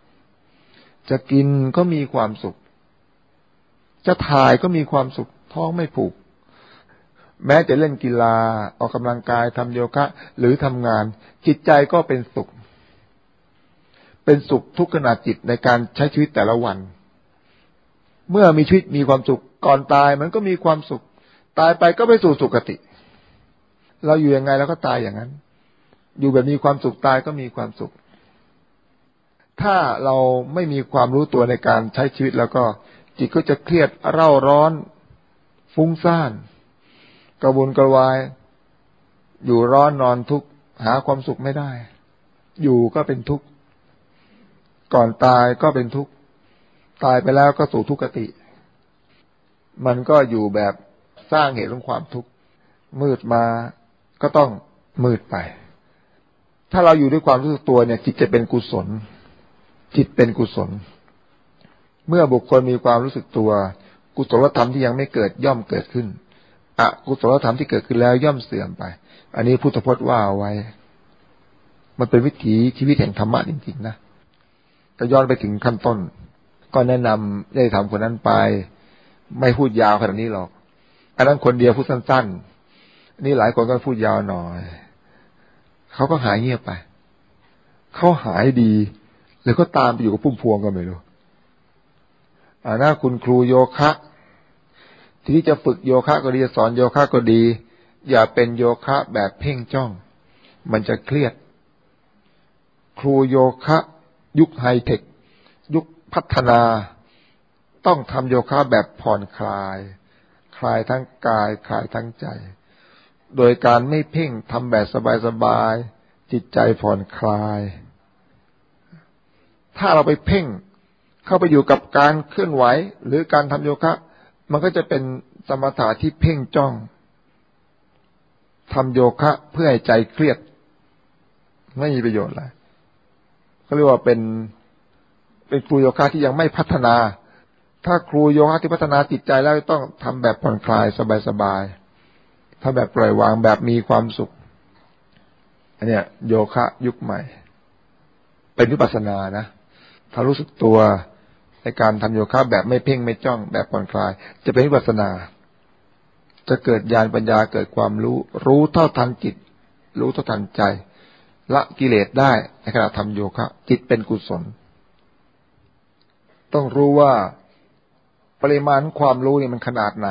จะกินก็มีความสุข จะถ่ายก็มีความสุข ท้องไม่ผูก แม้จะเล่นกีฬา ออกกำลังกายทำโยคะ หรือทำงาน จิตใจก็เป็นสุข เป็นสุขทุกขณะจิตในการใช้ชีวิตแต่ละวัน เมื่อมีชีวิตมีความสุขก่อนตายมันก็มีความสุข ตายไปก็ไปสู่สุคติ เราอยู่ยังไงเราก็ตายอย่างนั้น อยู่แบบมีความสุขตายก็มีความสุข ถ้าเราไม่มีความรู้ตัวในการใช้ชีวิตแล้วก็จิตก็จะเครียดเร่าร้อน ฟุ้งซ่าน ระวนกระวาย อยู่ร้อนนอนทุกข์หาความสุขไม่ได้ อยู่ก็เป็นทุกข์ก่อนตายก็เป็นทุกข์ตายไปแล้วก็สู่ทุกขติ มันก็อยู่แบบสร้างเหตุของความทุกข์มืดมาก็ต้องมืดไป ถ้าเราอยู่ด้วยความรู้สึกตัวเนี่ย จิตจะเป็นกุศล จิตเป็นกุศล เมื่อบุคคลมีความรู้สึกตัว กุศลธรรมที่ยังไม่เกิดย่อมเกิดขึ้น อกุศลธรรมที่เกิดขึ้นแล้วย่อมเสื่อมไป อันนี้พุทธพจน์ว่าเอาไว้ มันเป็นวิถีชีวิตแห่งธรรมะจริงๆนะก็ย้อนไปถึงขั้นต้น ก็แนะนำได้ทำคนนั้นไป ไม่พูดยาวขนาดนี้หรอก อันนั้นคนเดียวพูดสั้นๆ นี่หลายคนก็พูดยาวหน่อย เขาก็หายเงียบไป เขาหายดี แล้วก็ตามไปอยู่กับพุ่มพวงก็ไม่รู้อ่าหน้าคุณครูโยคะ ทีนี้จะฝึกโยคะก็ดีจะสอนโยคะก็ดี อย่าเป็นโยคะแบบเพ่งจ้อง มันจะเครียด ครูโยคะ ยุคไฮเทค ยุคพัฒนา ต้องทำโยคะแบบผ่อนคลาย คลายทั้งกาย คลายทั้งใจ โดยการไม่เพ่งทำแบบสบายๆจิตใจผ่อนคลาย ถ้าเราไปเพ่ง เข้าไปอยู่กับการเคลื่อนไหว หรือการทำโยคะ มันก็จะเป็นสมถะที่เพ่งจ้องทำโยคะเพื่อให้ใจเครียด ไม่มีประโยชน์อะไรเขาเรียกว่าเป็นเป็นครูโยคะที่ยังไม่พัฒนา ถ้าครูโยคะที่พัฒนาจิตใจแล้วต้องทำแบบผ่อนคลายสบายๆทำแบบปล่อยวางแบบมีความสุข อันเนี้ย โยคะยุคใหม่ เป็นวิปัสสนานะถ้ารู้สึกตัว ในการทำโยคะแบบไม่เพ่งไม่จ้องแบบผ่อนคลาย จะเป็นวิปัสนา จะเกิดญาณปัญญาเกิดความรู้ รู้เท่าทันจิต รู้เท่าทันใจ ละกิเลสได้ในขณะทำโยคะ จิตเป็นกุศล ต้องรู้ว่าปริมาณความรู้นี่มันขนาดไหน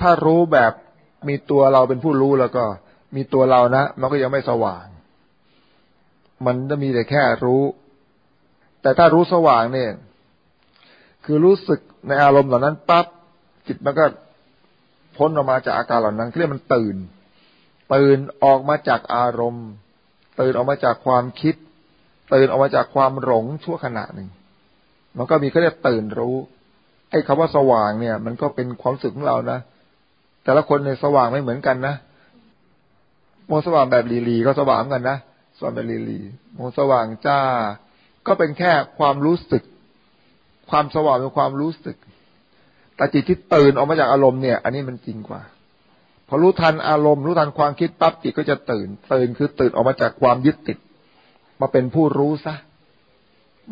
ถ้ารู้แบบมีตัวเราเป็นผู้รู้แล้วก็ มีตัวเรานะ มันก็ยังไม่สว่าง มันจะมีแต่แค่รู้ แต่ถ้ารู้สว่างเนี่ย คือรู้สึกในอารมณ์เหล่านั้นปั๊บจิตมันก็พ้นออกมาจากอาการเหล่านั้นเรียกมันตื่น ตื่นออกมาจากอารมณ์ ตื่นออกมาจากความคิด ตื่นออกมาจากความหลงชั่วขณะหนึ่ง มันก็มีเขาเรียกตื่นรู้ ไอ้คำว่าสว่างเนี่ย มันก็เป็นความสึกของเรานะแต่ละคนในสว่างไม่เหมือนกันนะโมสว่างแบบลีลีก็สว่างกันนะสว่างแบบลีลีโมสว่างจ้า ก็เป็นแค่ความรู้สึก ความสว่างเป็นความรู้สึก แต่จิตที่ตื่นออกมาจากอารมณ์เนี่ย อันนี้มันจริงกว่า พอรู้ทันอารมณ์รู้ทันความคิดปั๊บจิตก็จะตื่น ตื่นคือตื่นออกมาจากความยึดติด มาเป็นผู้รู้ซะ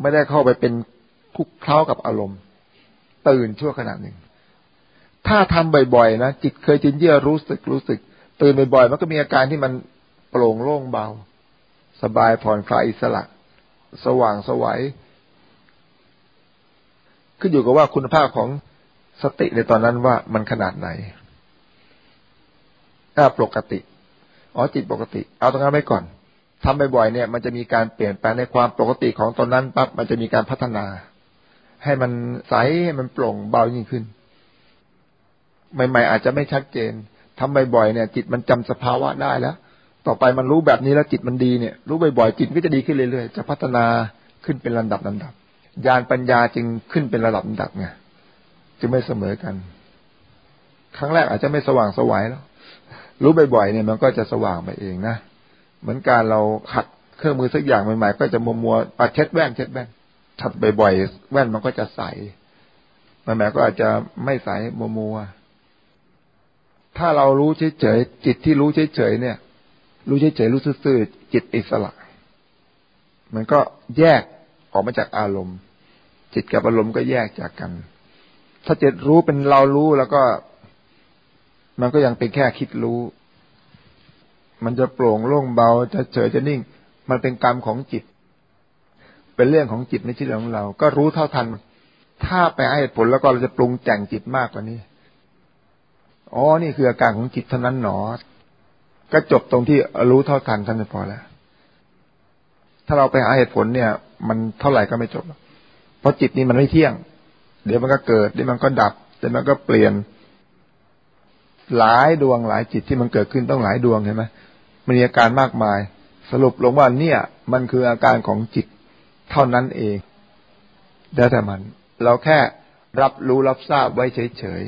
ไม่ได้เข้าไปเป็นคุกเคล้ากับอารมณ์ ตื่นชั่วขณะหนึ่ง ถ้าทำบ่อยๆนะจิตเคยจินเยื่อรู้สึกรู้สึก ตื่นบ่อยๆมันก็มีอาการที่มันโปร่งโล่งเบา สบายผ่อนคลายอิสระ สว่างสวัยขึ้นอยู่กับว่าคุณภาพของสติในตอนนั้นว่ามันขนาดไหนถ้าปกติ อ๋อจิตปกติ เอาตรงนั้นไว้ก่อนทำบ่อยๆเนี่ย มันจะมีการเปลี่ยนแปลงในความปกติของตอนนั้นปั๊บมันจะมีการพัฒนา ให้มันใสให้มันโปร่งเบายิ่งขึ้น ใหม่ ๆ อาจจะไม่ชัดเจนทำบ่อยๆเนี่ย จิตมันจำสภาวะได้แล้ว ต่อไปมันรู้แบบนี้แล้วจิตมันดีเนี่ย รู้บ่อยๆจิตก็จะดีขึ้นเรื่อยๆจะพัฒนาขึ้นเป็นระดับลำดับญาณปัญญาจึงขึ้นเป็นระดับลำดับไงจึงไม่เสมอกัน ครั้งแรกอาจจะไม่สว่างสวายแล้ว รู้บ่อยๆเนี่ยมันก็จะสว่างไปเองนะเหมือนการเราขัดเครื่องมือสักอย่างใหม่ๆก็จะมัวมัวปาเช็ดแว่นเช็ดแว่นถัดบ่อยๆแว่นมันก็จะใสใหม่ๆก็อาจจะไม่ใสมัวมัวถ้าเรารู้เฉยๆจิตที่รู้เฉยๆเนี่ย รู้เฉยๆรู้ซื่อๆจิตอิสระ มันก็แยกออกมาจากอารมณ์ จิตกับอารมณ์ก็แยกจากกัน ถ้าจิตรู้เป็นเรารู้แล้วก็ มันก็ยังเป็นแค่คิดรู้ มันจะโปร่งโล่งเบาจะเฉยจะนิ่ง มันเป็นกรรมของจิต เป็นเรื่องของจิตไม่ใช่เรื่องของเรา ก็รู้เท่าทัน ถ้าไปให้ผลแล้วก็เราจะปรุงแต่งจิตมากกว่านี้อ๋อ นี่คืออาการของจิตเท่านั้นหนอ ก็จบตรงที่รู้เท่าทันท่านพอแล้ว ถ้าเราไปหาเหตุผลเนี่ย มันเท่าไหร่ก็ไม่จบ เพราะจิตนี้มันไม่เที่ยง เดี๋ยวมันก็เกิด เดี๋ยวมันก็ดับ เดี๋ยวมันก็เปลี่ยน หลายดวงหลายจิตที่มันเกิดขึ้นต้องหลายดวงเห็นไหมมันมีอาการมากมาย สรุปลงว่าเนี่ย มันคืออาการของจิตเท่านั้นเองแล้แต่มัน เราแค่รับรู้รับทราบไว้เฉย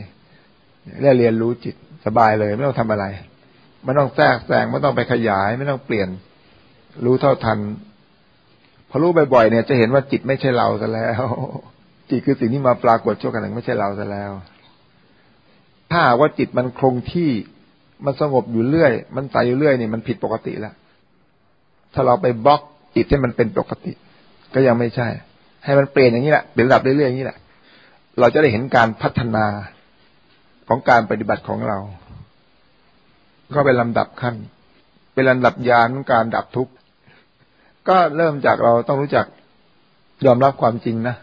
ๆเรียเรียนรู้จิตสบายเลย ไม่ต้องทำอะไร ไม่ต้องแทรกแซงไม่ต้องไปขยาย ไม่ต้องเปลี่ยน รู้เท่าทันพอรู้บ่อยๆเนี่ย จะเห็นว่าจิตไม่ใช่เราซะแล้ว จิตคือสิ่งที่มาปรากฏชั่วขณะไม่ใช่เราซะแล้ว ถ้าว่าจิตมันคงที่มันสงบอยู่เรื่อย มันใสอยู่เรื่อยนี่มันผิดปกติแล้ว ถ้าเราไปบล็อกจิตให้มันเป็นปกติ ก็ยังไม่ใช่ ให้มันเปลี่ยนอย่างนี้แหละเปลี่ยนระดับเรื่อยๆอย่างนี้แหละ เราจะได้เห็นการพัฒนาของการปฏิบัติของเรา ก็เป็นลำดับขั้น เป็นลำดับยานของการดับทุกข์ก็เริ่มจากเราต้องรู้จักยอมรับความจริงนะ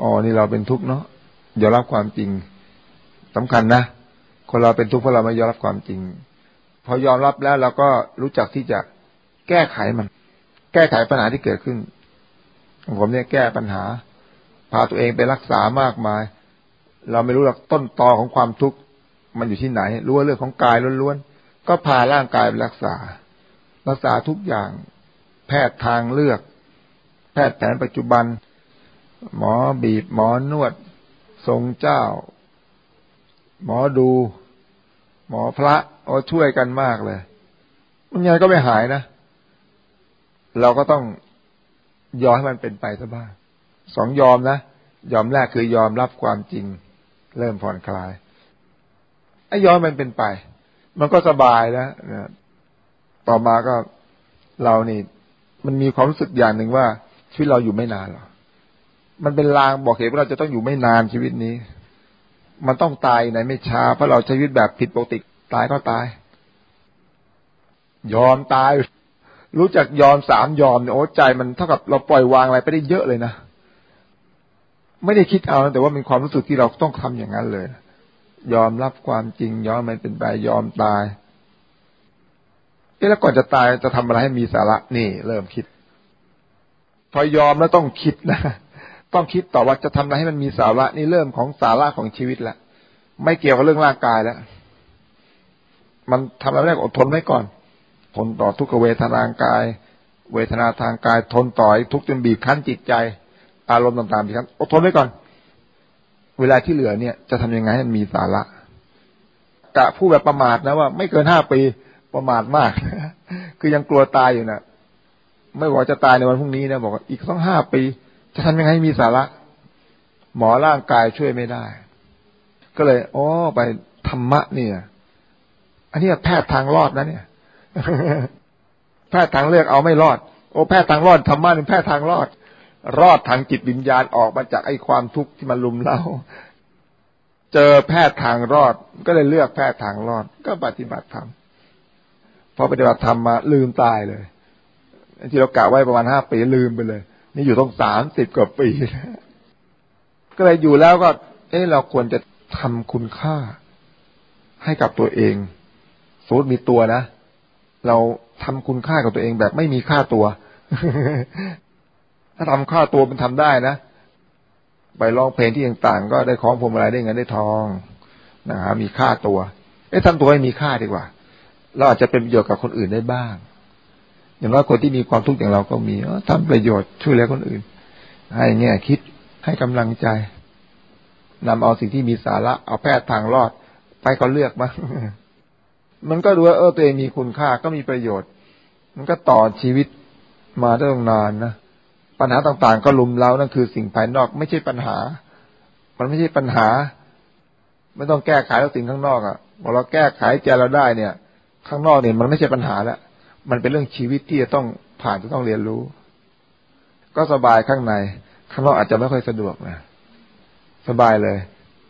อ๋อนี่เราเป็นทุกข์เนาะยอมรับความจริงสำคัญนะคนเราเป็นทุกข์เพราะเราไม่ยอมรับความจริง พอยอมรับแล้วเราก็รู้จักที่จะแก้ไขมัน แก้ไขปัญหาที่เกิดขึ้นผมเนี่ยแก้ปัญหา พาตัวเองไปรักษามากมาย เราไม่รู้หรอกต้นตอของความทุกข์ มันอยู่ที่ไหน รู้ว่าเรื่องของกายล้วนๆ ก็พาร่างกายไปรักษา รักษาทุกอย่าง แพทย์ทางเลือก แพทย์แผนปัจจุบัน หมอบีบ หมอนวด ทรงเจ้า หมอดู หมอพระโอ้ช่วยกันมากเลย มันยังก็ไม่หายนะ เราก็ต้องยอมให้มันเป็นไปซะบ้างสองยอมนะ ยอมแรกคือยอมรับความจริง เริ่มผ่อนคลาย ไอ้ย้อนมันเป็นไป มันก็สบายแล้วนะต่อมาก็เรานี่มันมีความรู้สึกอย่างหนึ่งว่า ชีวิตเราอยู่ไม่นานหรอกมันเป็นลางบอกเหตุว่าเราจะต้องอยู่ไม่นานชีวิตนี้ มันต้องตายไหนไม่ช้าเพราะเราใช้ชีวิตแบบผิดปกติตายก็ตาย ยอมตาย รู้จักยอมสามยอมเนี่ยโอ้ใจมันเท่ากับเราปล่อยวางอะไรไปได้เยอะเลยนะไม่ได้คิดเอาแต่ว่าเป็นความรู้สึกที่เราต้องทำอย่างนั้นเลย ยอมรับความจริง ยอมมันเป็นไปยอมตายเอ๊ะแล้วก่อนจะตายจะทำอะไรให้มีสาระนี่ เริ่มคิด พอยอมแล้วต้องคิดนะต้องคิดต่อว่าจะทำอะไรให้มันมีสาระนี่เริ่มของสาระของชีวิตละไม่เกี่ยวกับเรื่องร่างกายแล้วมันทำอะไรแรกอดทนไว้ก่อน ทนต่อทุกขเวทนางกาย เวทนาทางกาย ทนต่อทุกจนบีบคั้นจิตใจ อารมณ์ต่างๆดีบครับอดทนไว้ก่อน เวลาที่เหลือเนี่ยจะทำยังไงให้มันมีสาระกะผู้แบบประมาทนะว่า ไม่เกินห้าปีประมาทมากคือยังกลัวตายอยู่นะไม่บอกจะตายในวันพรุ่งนี้นะบอกอีกต้องห้าปี จะทำยังไงให้มีสาระ หมอร่างกายช่วยไม่ได้ ก็เลยอ๋อไปธรรมะเนี่ย อันนี้แพทย์ทางรอดนะเนี่ย แพทย์ทางเลือกเอาไม่รอด โอ้แพทย์ทางรอดธรรมะเป็นแพทย์ทางรอด รอดทางจิตวิญญาณออกมาจากไอ้ความทุกข์ที่มันลุมเรา เจอแพทย์ทางรอด ก็เลยเลือกแพทย์ทางรอด ก็ปฏิบัติธรรมพอปฏิบัติธรรมมาลืมตายเลยที่เรากะไว้ประมาณห้าปีลืมไปเลย นี่อยู่ต้องสามสิบกว่าปีก็เลยอยู่แล้วก็ เอ๊ะเราควรจะทำคุณค่า ให้กับตัวเองสมมติมีตัวนะ เราทำคุณค่ากับตัวเองแบบไม่มีค่าตัว ถ้าทำค่าตัวมันทำได้นะ ไปร้องเพลงที่ต่างๆ ก็ได้ของพวงมาลัยได้เงินได้ทองนะฮะมีค่าตัว เอ๊ะทำตัวให้มีค่าดีกว่า เราอาจจะเป็นประโยชน์กับคนอื่นได้บ้าง อย่างน้อยคนที่มีความทุกข์อย่างเราก็มีทำประโยชน์ช่วยเหลือคนอื่น ให้แง่คิดให้กำลังใจนำเอาสิ่งที่มีสาระเอาแพทย์ทางรอด ไปก็เลือกมามันก็ดูว่าเออตัวเองมีคุณค่าก็มีประโยชน์ มันก็ต่อชีวิตมาได้ตั้งนานนะ ปัญหาต่างๆ ก็ลุมเล้านั่นคือสิ่งภายนอกไม่ใช่ปัญหา มันไม่ใช่ปัญหา ไม่ต้องแก้ไขแล้วสิ่งข้างนอกอะ่ะพอเราแก้ไขใจเราได้เนี่ย ข้างนอกเนี่ยมันไม่ใช่ปัญหาแล้วมันเป็นเรื่องชีวิตที่จะต้องผ่านจะต้องเรียนรู้ ก็สบายข้างใน ข้างนอกอาจจะไม่ค่อยสะดวกนะสบายเลย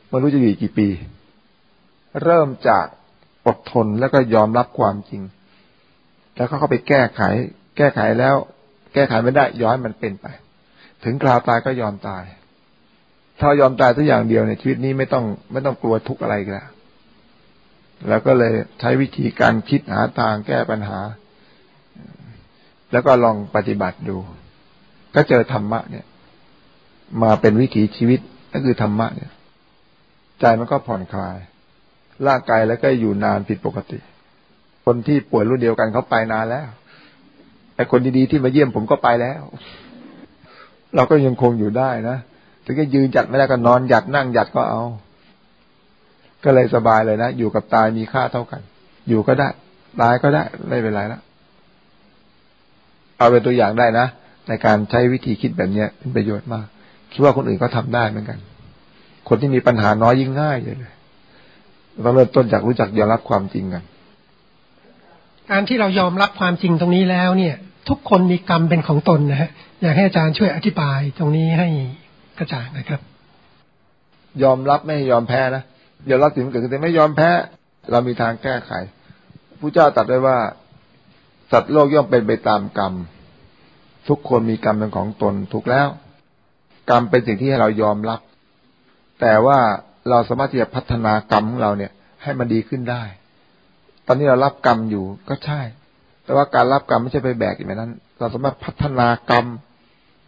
ไม่รู้จะอยู่กี่ปี เริ่มจากอดทนแล้วก็ยอมรับความจริง แล้วก็เข้าไปแก้ไข แก้ไขแล้ว แก้ไขไม่ได้ย้อนมันเป็นไป ถึงคราวตายก็ยอมตาย ถ้ายอมตายสักอย่างเดียวในชีวิตนี้ไม่ต้องไม่ต้องกลัวทุกข์อะไรแล้วแล้วก็เลยใช้วิธีการคิดหาทางแก้ปัญหา แล้วก็ลองปฏิบัติดู ก็เจอธรรมะเนี่ย มาเป็นวิถีชีวิตก็คือธรรมะเนี่ยใจมันก็ผ่อนคลาย ร่างกายแล้วก็อยู่นานผิดปกติ คนที่ป่วยรุ่นเดียวกันเขาไปนานแล้ว ไอ้คนดีๆที่มาเยี่ยมผมก็ไปแล้ว เราก็ยังคงอยู่ได้นะถึงจะยืนจัดไม่ได้ก็นอนหยัดนั่งหยัดก็เอา ก็เลยสบายเลยนะอยู่กับตายมีค่าเท่ากัน อยู่ก็ได้ตายก็ได้ไม่เป็นไรแล้วเอาเป็นตัวอย่างได้นะในการใช้วิธีคิดแบบเนี้ยเป็นประโยชน์มาก คิดว่าคนอื่นก็ทำได้เหมือนกัน คนที่มีปัญหาน้อยยิ่งง่ายเลยต้องเริ่มต้นจากรู้จักยอมรับความจริงกัน การที่เรายอมรับความจริงตรงนี้แล้วเนี่ย ทุกคนมีกรรมเป็นของตนนะฮะอยากให้อาจารย์ช่วยอธิบายตรงนี้ให้กระจ่างนะครับ ยอมรับไม่ยอมแพ้นะยอมรับสิ่งที่เกิดขึ้นแต่ไม่ยอมแพ้ เรามีทางแก้ไขพระเจ้าตรัสไว้ว่า สัตว์โลกย่อมเป็นไปตามกรรม ทุกคนมีกรรมเป็นของตนถูกแล้ว กรรมเป็นสิ่งที่ให้เรายอมรับ แต่ว่าเราสามารถที่จะพัฒนากรรมของเราเนี่ย ให้มันดีขึ้นได้ ตอนนี้เรารับกรรมอยู่ก็ใช่ แต่ว่าการรับกรรมไม่ใช่ไปแบกอย่างนั้น เราสามารถพัฒนากรรม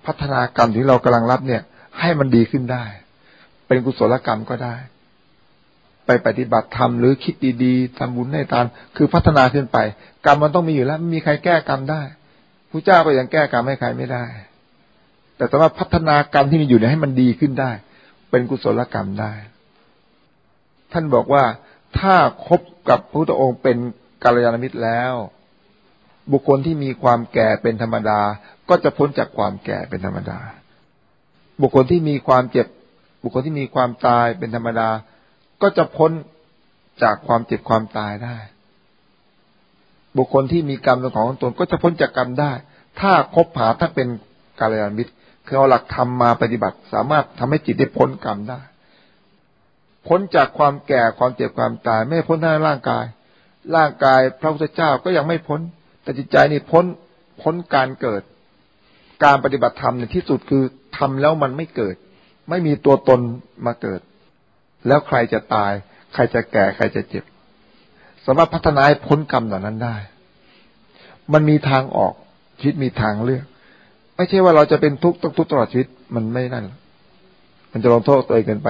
พัฒนากรรมที่เรากำลังรับเนี่ย ให้มันดีขึ้นได้ เป็นกุศลกรรมก็ได้ ไปปฏิบัติธรรมหรือคิดดีๆทำบุญให้ทานคือพัฒนาขึ้นไป กรรมมันต้องมีอยู่แล้วไม่มีใครแก้กรรมได้พระเจ้าก็ยังแก้กรรมให้ใครไม่ได้ แต่สามารถพัฒนากรรมที่มีอยู่เนี่ยให้มันดีขึ้นได้ เป็นกุศลกรรมได้ ท่านบอกว่าถ้าคบกับพระพุทธองค์เป็นกาลยานมิตรแล้ว บุคคลที่มีความแก่เป็นธรรมดา ก็จะพ้นจากความแก่เป็นธรรมดา บุคคลที่มีความเจ็บ บุคคลที่มีความตายเป็นธรรมดา ก็จะพ้นจากความเจ็บความตายได้ บุคคลที่มีกรรมเป็นของตนก็จะพ้นจากกรรมได้ ถ้าคบหาถ้าเป็นกาลยานมิตร คือเอาหลักธรรมมาปฏิบัติ สามารถทำให้จิตได้พ้นกรรมได้ พ้นจากความแก่ความเจ็บความตาย ไม่พ้นทางร่างกาย ร่างกายพระพุทธเจ้าก็ยังไม่พ้น แต่จิตใจนี่พ้นพ้นการเกิด การปฏิบัติธรรมในที่สุดคือทำแล้วมันไม่เกิด ไม่มีตัวตนมาเกิด แล้วใครจะตาย ใครจะแก่ ใครจะเจ็บ สามารถพัฒนาให้พ้นกรรมเหล่านั้นได้ มันมีทางออกชีวิตมีทางเลือก ไม่ใช่ว่าเราจะเป็นทุกข์ต้องทุกข์ตลอดชีวิตมันไม่นั่นมันจะลงโทษตัวเองเกินไป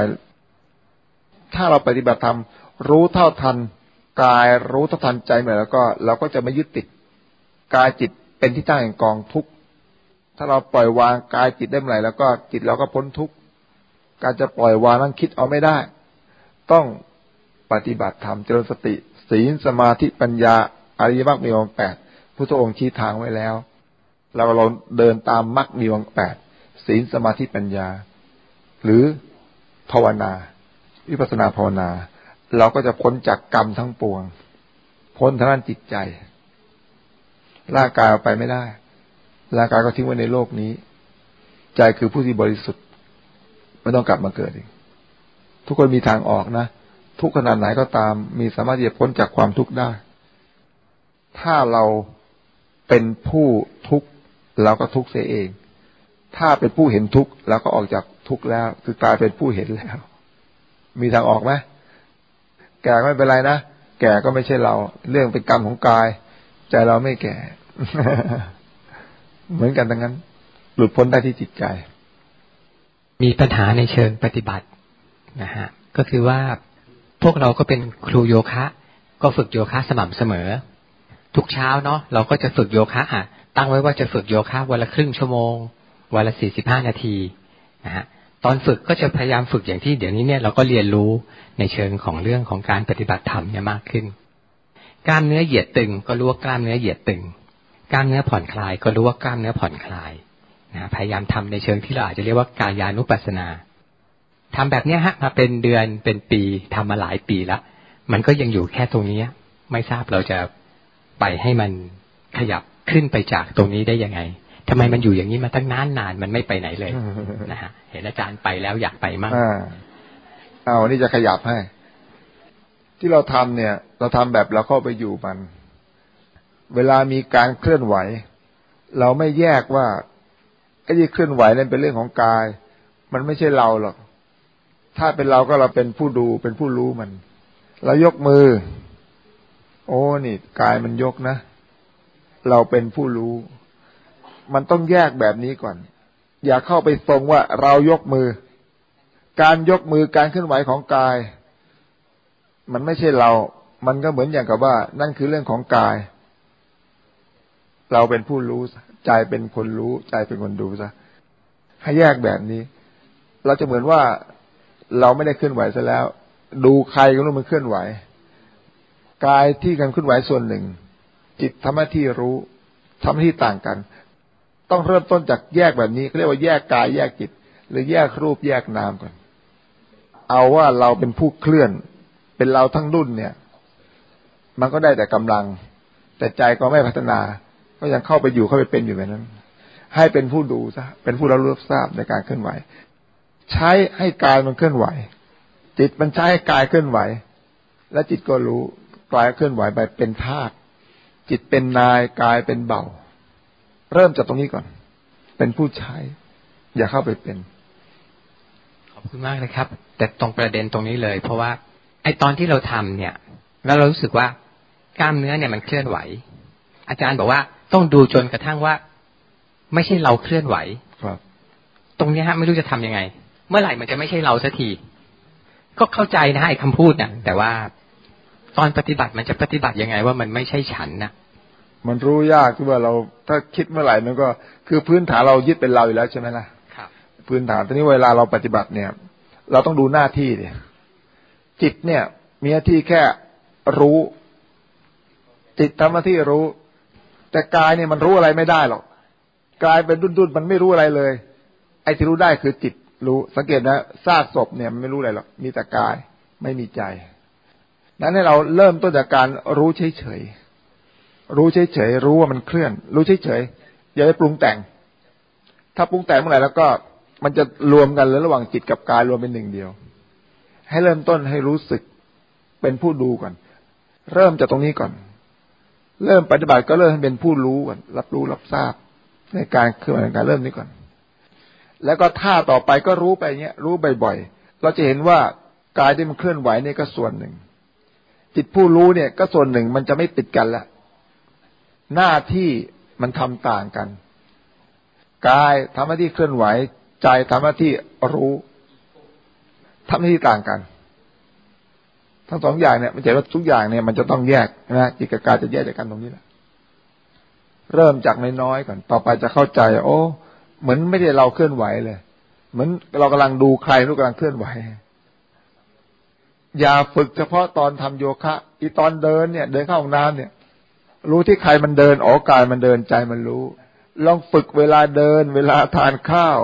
ถ้าเราปฏิบัติธรรมรู้เท่าทันกายรู้เท่าทันใจเหมือนแล้วก็ เราก็จะไม่ยึดติด กายจิตเป็นที่ตั้งแห่งกองทุกข์ถ้าเราปล่อยวางกายจิตได้เมื่อไหร่แล้วก็จิตเราก็พ้นทุกข์การจะปล่อยวางนั้นคิดเอาไม่ได้ ต้องปฏิบัติธรรมเจริญสติ ศีลสมาธิปัญญาอริยมรรคมีองค์แปดพุทธองค์ชี้ทางไว้แล้วเราเราเดินตามมรรคมีองค์แปดศีลสมาธิปัญญา หรือภาวนา วิปัสนาภาวนา เราก็จะพ้นจากกรรมทั้งปวง พ้นทางด้านจิตใจ ร่างกายเอาไปไม่ได้ร่างกายก็ทิ้งไว้ในโลกนี้ ใจคือผู้ที่บริสุทธิ์ ไม่ต้องกลับมาเกิดอีกทุกคนมีทางออกนะ ทุกขนาดไหนก็ตาม มีสามารถที่จะพ้นจากความทุกข์ได้ ถ้าเราเป็นผู้ทุกข์เราก็ทุกข์เสียเอง ถ้าเป็นผู้เห็นทุกข์เราก็ออกจากทุกข์แล้ว คือกลายเป็นผู้เห็นแล้ว มีทางออกไหมแก่ไม่เป็นไรนะ แก่ก็ไม่ใช่เรา เรื่องเป็นกรรมของกาย ใจเราไม่แก่ เหมือนกันดังนั้น หลุดพ้นได้ที่จิตใจ มีปัญหาในเชิงปฏิบัตินะฮะก็คือว่าพวกเราก็เป็นครูโยคะ ก็ฝึกโยคะสม่ำเสมอ ทุกเช้าเนาะเราก็จะฝึกโยคะอะตั้งไว้ว่าจะฝึกโยคะวันละครึ่งชั่วโมงวันละสี่สิบห้านาทีนะฮะตอนฝึกก็จะพยายามฝึกอย่างที่เดี๋ยวนี้เนี่ยเราก็เรียนรู้ในเชิงของเรื่องของการปฏิบัติธรรมเนี่ยมากขึ้น กล้ามเนื้อเหยียดตึงก็รู้ว่ากล้ามเนื้อเหยียดตึง กล้ามเนื้อผ่อนคลาย ก็รู้ว่ากล้ามเนื้อผ่อนคลายนะพยายามทำในเชิงที่เราอาจจะเรียกว่ากายานุปัสสนาทำแบบเนี้ยฮะมาเป็นเดือนเป็นปีทำมาหลายปีแล้วมันก็ยังอยู่แค่ตรงนี้ไม่ทราบเราจะไปให้มันขยับขึ้นไปจากตรงนี้ได้ยังไงทำไมมันอยู่อย่างนี้มาตั้งนานนานมันไม่ไปไหนเลยนะฮะเห็นอาจารย์ไปแล้วอยากไปมากอ่าเอานี่จะขยับให้ ที่เราทำเนี่ย เราทำแบบเราเข้าไปอยู่มัน เวลามีการเคลื่อนไหว เราไม่แยกว่าไอ้ที่เคลื่อนไหวนั่นเป็นเรื่องของกาย มันไม่ใช่เราหรอก ถ้าเป็นเราก็เราเป็นผู้ดูเป็นผู้รู้มัน เรายกมือ โอ้นี่กายมันยกนะ เราเป็นผู้รู้ มันต้องแยกแบบนี้ก่อน อย่าเข้าไปทรงว่าเรายกมือ การยกมือการเคลื่อนไหวของกาย มันไม่ใช่เรา มันก็เหมือนอย่างกับว่า นั่นคือเรื่องของกาย เราเป็นผู้รู้ใจเป็นคนรู้ใจเป็นคนดูซะให้แยกแบบนี้ เราจะเหมือนว่าเราไม่ได้เคลื่อนไหวซะแล้ว ดูใครก็รู้มันเคลื่อนไหวกายที่การเคลื่อนไหวส่วนหนึ่ง จิตทำหน้าที่รู้ทำหน้าที่ต่างกัน ต้องเริ่มต้นจากแยกแบบนี้เขาเรียกว่าแยกกายแยกจิต หรือแยกรูปแยกนามก่อนเอาว่าเราเป็นผู้เคลื่อน เป็นเราทั้งรุ่นเนี่ย มันก็ได้แต่กำลัง แต่ใจก็ไม่พัฒนา ก็ยังเข้าไปอยู่เข้าไปเป็นอยู่แบบนั้น ให้เป็นผู้ดูซะเป็นผู้รับรู้ทราบในการเคลื่อนไหว ใช้ให้กายมันเคลื่อนไหว จิตมันใช้ให้กายเคลื่อนไหว และจิตก็รู้กายเคลื่อนไหวไปเป็นธาตุจิตเป็นนายกายเป็นเบาเริ่มจากตรงนี้ก่อน เป็นผู้ใช้ อย่าเข้าไปเป็น ขอบคุณมากเลยครับ แต่ตรงประเด็นตรงนี้เลย เพราะว่าไอตอนที่เราทำเนี่ย แล้วเรารู้สึกว่ากล้ามเนื้อเนี่ยมันเคลื่อนไหว อาจารย์บอกว่า ต้องดูจนกระทั่งว่า ไม่ใช่เราเคลื่อนไหวครับ ตรงนี้ฮะ ไม่รู้จะทํำยังไง เมื่อไหร่มันจะไม่ใช่เราสักที ก็เข้าใจนะไอ้คำพูดเนี่ยแต่ว่าตอนปฏิบัติมันจะปฏิบัติยังไงว่ามันไม่ใช่ฉันนะมันรู้ยากที่ว่าเราถ้าคิดเมื่อไหร่มันก็ คือพื้นฐานเรายึดเป็นเราอยู่แล้วใช่ไหมล่ะครับ พื้นฐานตอนนี้เวลาเราปฏิบัติเนี่ย เราต้องดูหน้าที่เนี่ยจิตเนี่ย มีหน้าที่แค่รู้ จิตทำหน้าที่รู้ แต่กายเนี่ยมันรู้อะไรไม่ได้หรอกกายเป็นดุนดุนมันไม่รู้อะไรเลย ไอ้ที่รู้ได้คือจิตรู้สังเกตนะซากศพเนี่ยมันไม่รู้อะไรหรอกมีแต่กายไม่มีใจนั้นให้เราเริ่มต้นจากการรู้เฉยๆรู้เฉยๆรู้ว่ามันเคลื่อน รู้เฉยๆอย่าไปปรุงแต่ง ถ้าปรุงแต่งเมื่อไหร่แล้วก็มันจะรวมกันแล้วระหว่างจิตกับกายรวมเป็นหนึ่งเดียว ให้เริ่มต้นให้รู้สึกเป็นผู้ดูก่อน เริ่มจากตรงนี้ก่อน เริ่มปฏิบัติก็เริ่มเป็นผู้รู้ก่อนรับรู้รับทราบ ในการเคลื่อนการเริ่มนี้ก่อน แล้วก็ท่าต่อไปก็รู้ไปเงี้ย รู้บ่อยๆเราจะเห็นว่ากายที่มันเคลื่อนไหวนี่ก็ส่วนหนึ่ง จิตผู้รู้เนี่ยก็ส่วนหนึ่งมันจะไม่ติดกันละหน้าที่มันทำต่างกันกายทำหน้าที่เคลื่อนไหว ใจทำหน้าที่รู้ทำหน้าที่ต่างกัน ทั้งสองอย่างเนี่ยมันจะว่าทุกอย่างเนี่ยมันจะต้องแยกนะจิตกับกายจะแยกจากกันตรงนี้แหละเริ่มจากน้อยๆก่อน ต่อไปจะเข้าใจ โอ้ เหมือนไม่ได้เราเคลื่อนไหวเลย เหมือนเรากำลังดูใครรู้กำลังเคลื่อนไหว อย่าฝึกเฉพาะตอนทำโยคะ อีตอนเดินเนี่ย เดินเข้าห้องน้ำเนี่ย รู้ที่ใครมันเดินอ๋อกายมันเดินใจมันรู้ ลองฝึกเวลาเดิน เวลาทานข้าว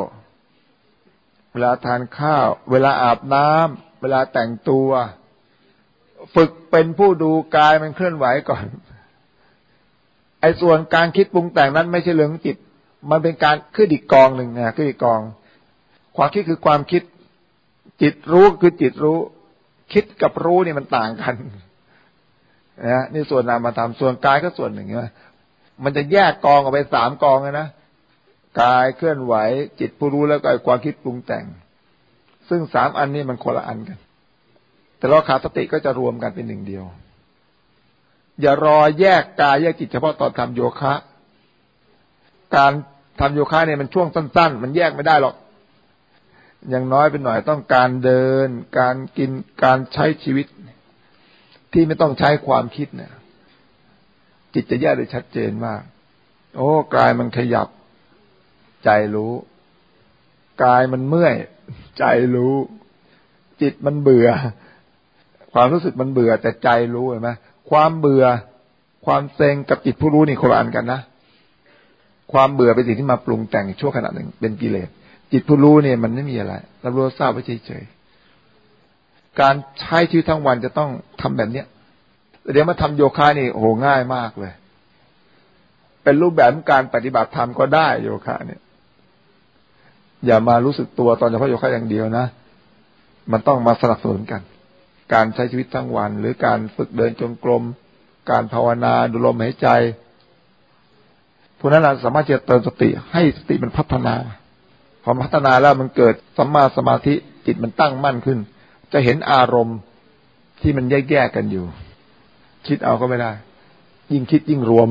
เวลาทานข้าว เวลาอาบน้ำเวลาแต่งตัว ฝึกเป็นผู้ดูกายมันเคลื่อนไหวก่อน ไอ้ส่วนการคิดปรุงแต่งนั้นไม่ใช่เรื่องจิต มันเป็นการขึ้นอีกกองหนึ่งนะขึ้นอีกกอง ความคิดคือความคิด จิตรู้คือจิตรู้ คิดกับรู้นี่มันต่างกันนะนี่ส่วนนามธรรมส่วนกายก็ส่วนหนึ่งนะมันจะแยกกองออกไปสามกองนะกายเคลื่อนไหว จิตผู้รู้แล้วก็ความคิดปรุงแต่ง ซึ่งสามอันนี้มันคนละอันกัน แต่เราขาดสติก็จะรวมกันเป็นหนึ่งเดียว อย่ารอแยกกายแยกจิตเฉพาะตอนทำโยคะ การทำโยคะเนี่ยมันช่วงสั้น ๆ มันแยกไม่ได้หรอกอย่างน้อยเป็นหน่อยต้องการเดิน การกินการใช้ชีวิต ที่ไม่ต้องใช้ความคิดเนี่ยจิตจะแยกได้ชัดเจนมาก โอ้กายมันขยับ ใจรู้ กายมันเมื่อย ใจรู้ จิตมันเบื่อ ความรู้สึกมันเบื่อแต่ใจรู้เห็นไหมความเบื่อ ความเซ็งกับจิตผู้รู้นี่คนละอันกันนะความเบื่อเป็นสิ่งที่มาปรุงแต่งชั่วขณะหนึ่งเป็นกิเลสจิตผู้รู้เนี่ยมันไม่มีอะไรรับรู้ทราบไว้เฉยๆการใช้ชีวิตทั้งวันจะต้องทำแบบเนี้ยเดี๋ยวมาทำโยคะนี่โหง่ายมากเลย เป็นรูปแบบการปฏิบัติธรรมก็ได้โยคะเนี่ย อย่ามารู้สึกตัวตอนเฉพาะโยคะอย่างเดียวนะ มันต้องมาสนับสนุนกัน การใช้ชีวิตทั้งวัน หรือการฝึกเดินจงกรม การภาวนาดูลมหายใจพวกนั้นเราสามารถจะเติมสติให้สติมันพัฒนา พอพัฒนาแล้วมันเกิดสัมมาสมาธิจิตมันตั้งมั่นขึ้น จะเห็นอารมณ์ที่มันแยกๆกันอยู่ คิดเอาก็ไม่ได้ ยิ่งคิดยิ่งรวม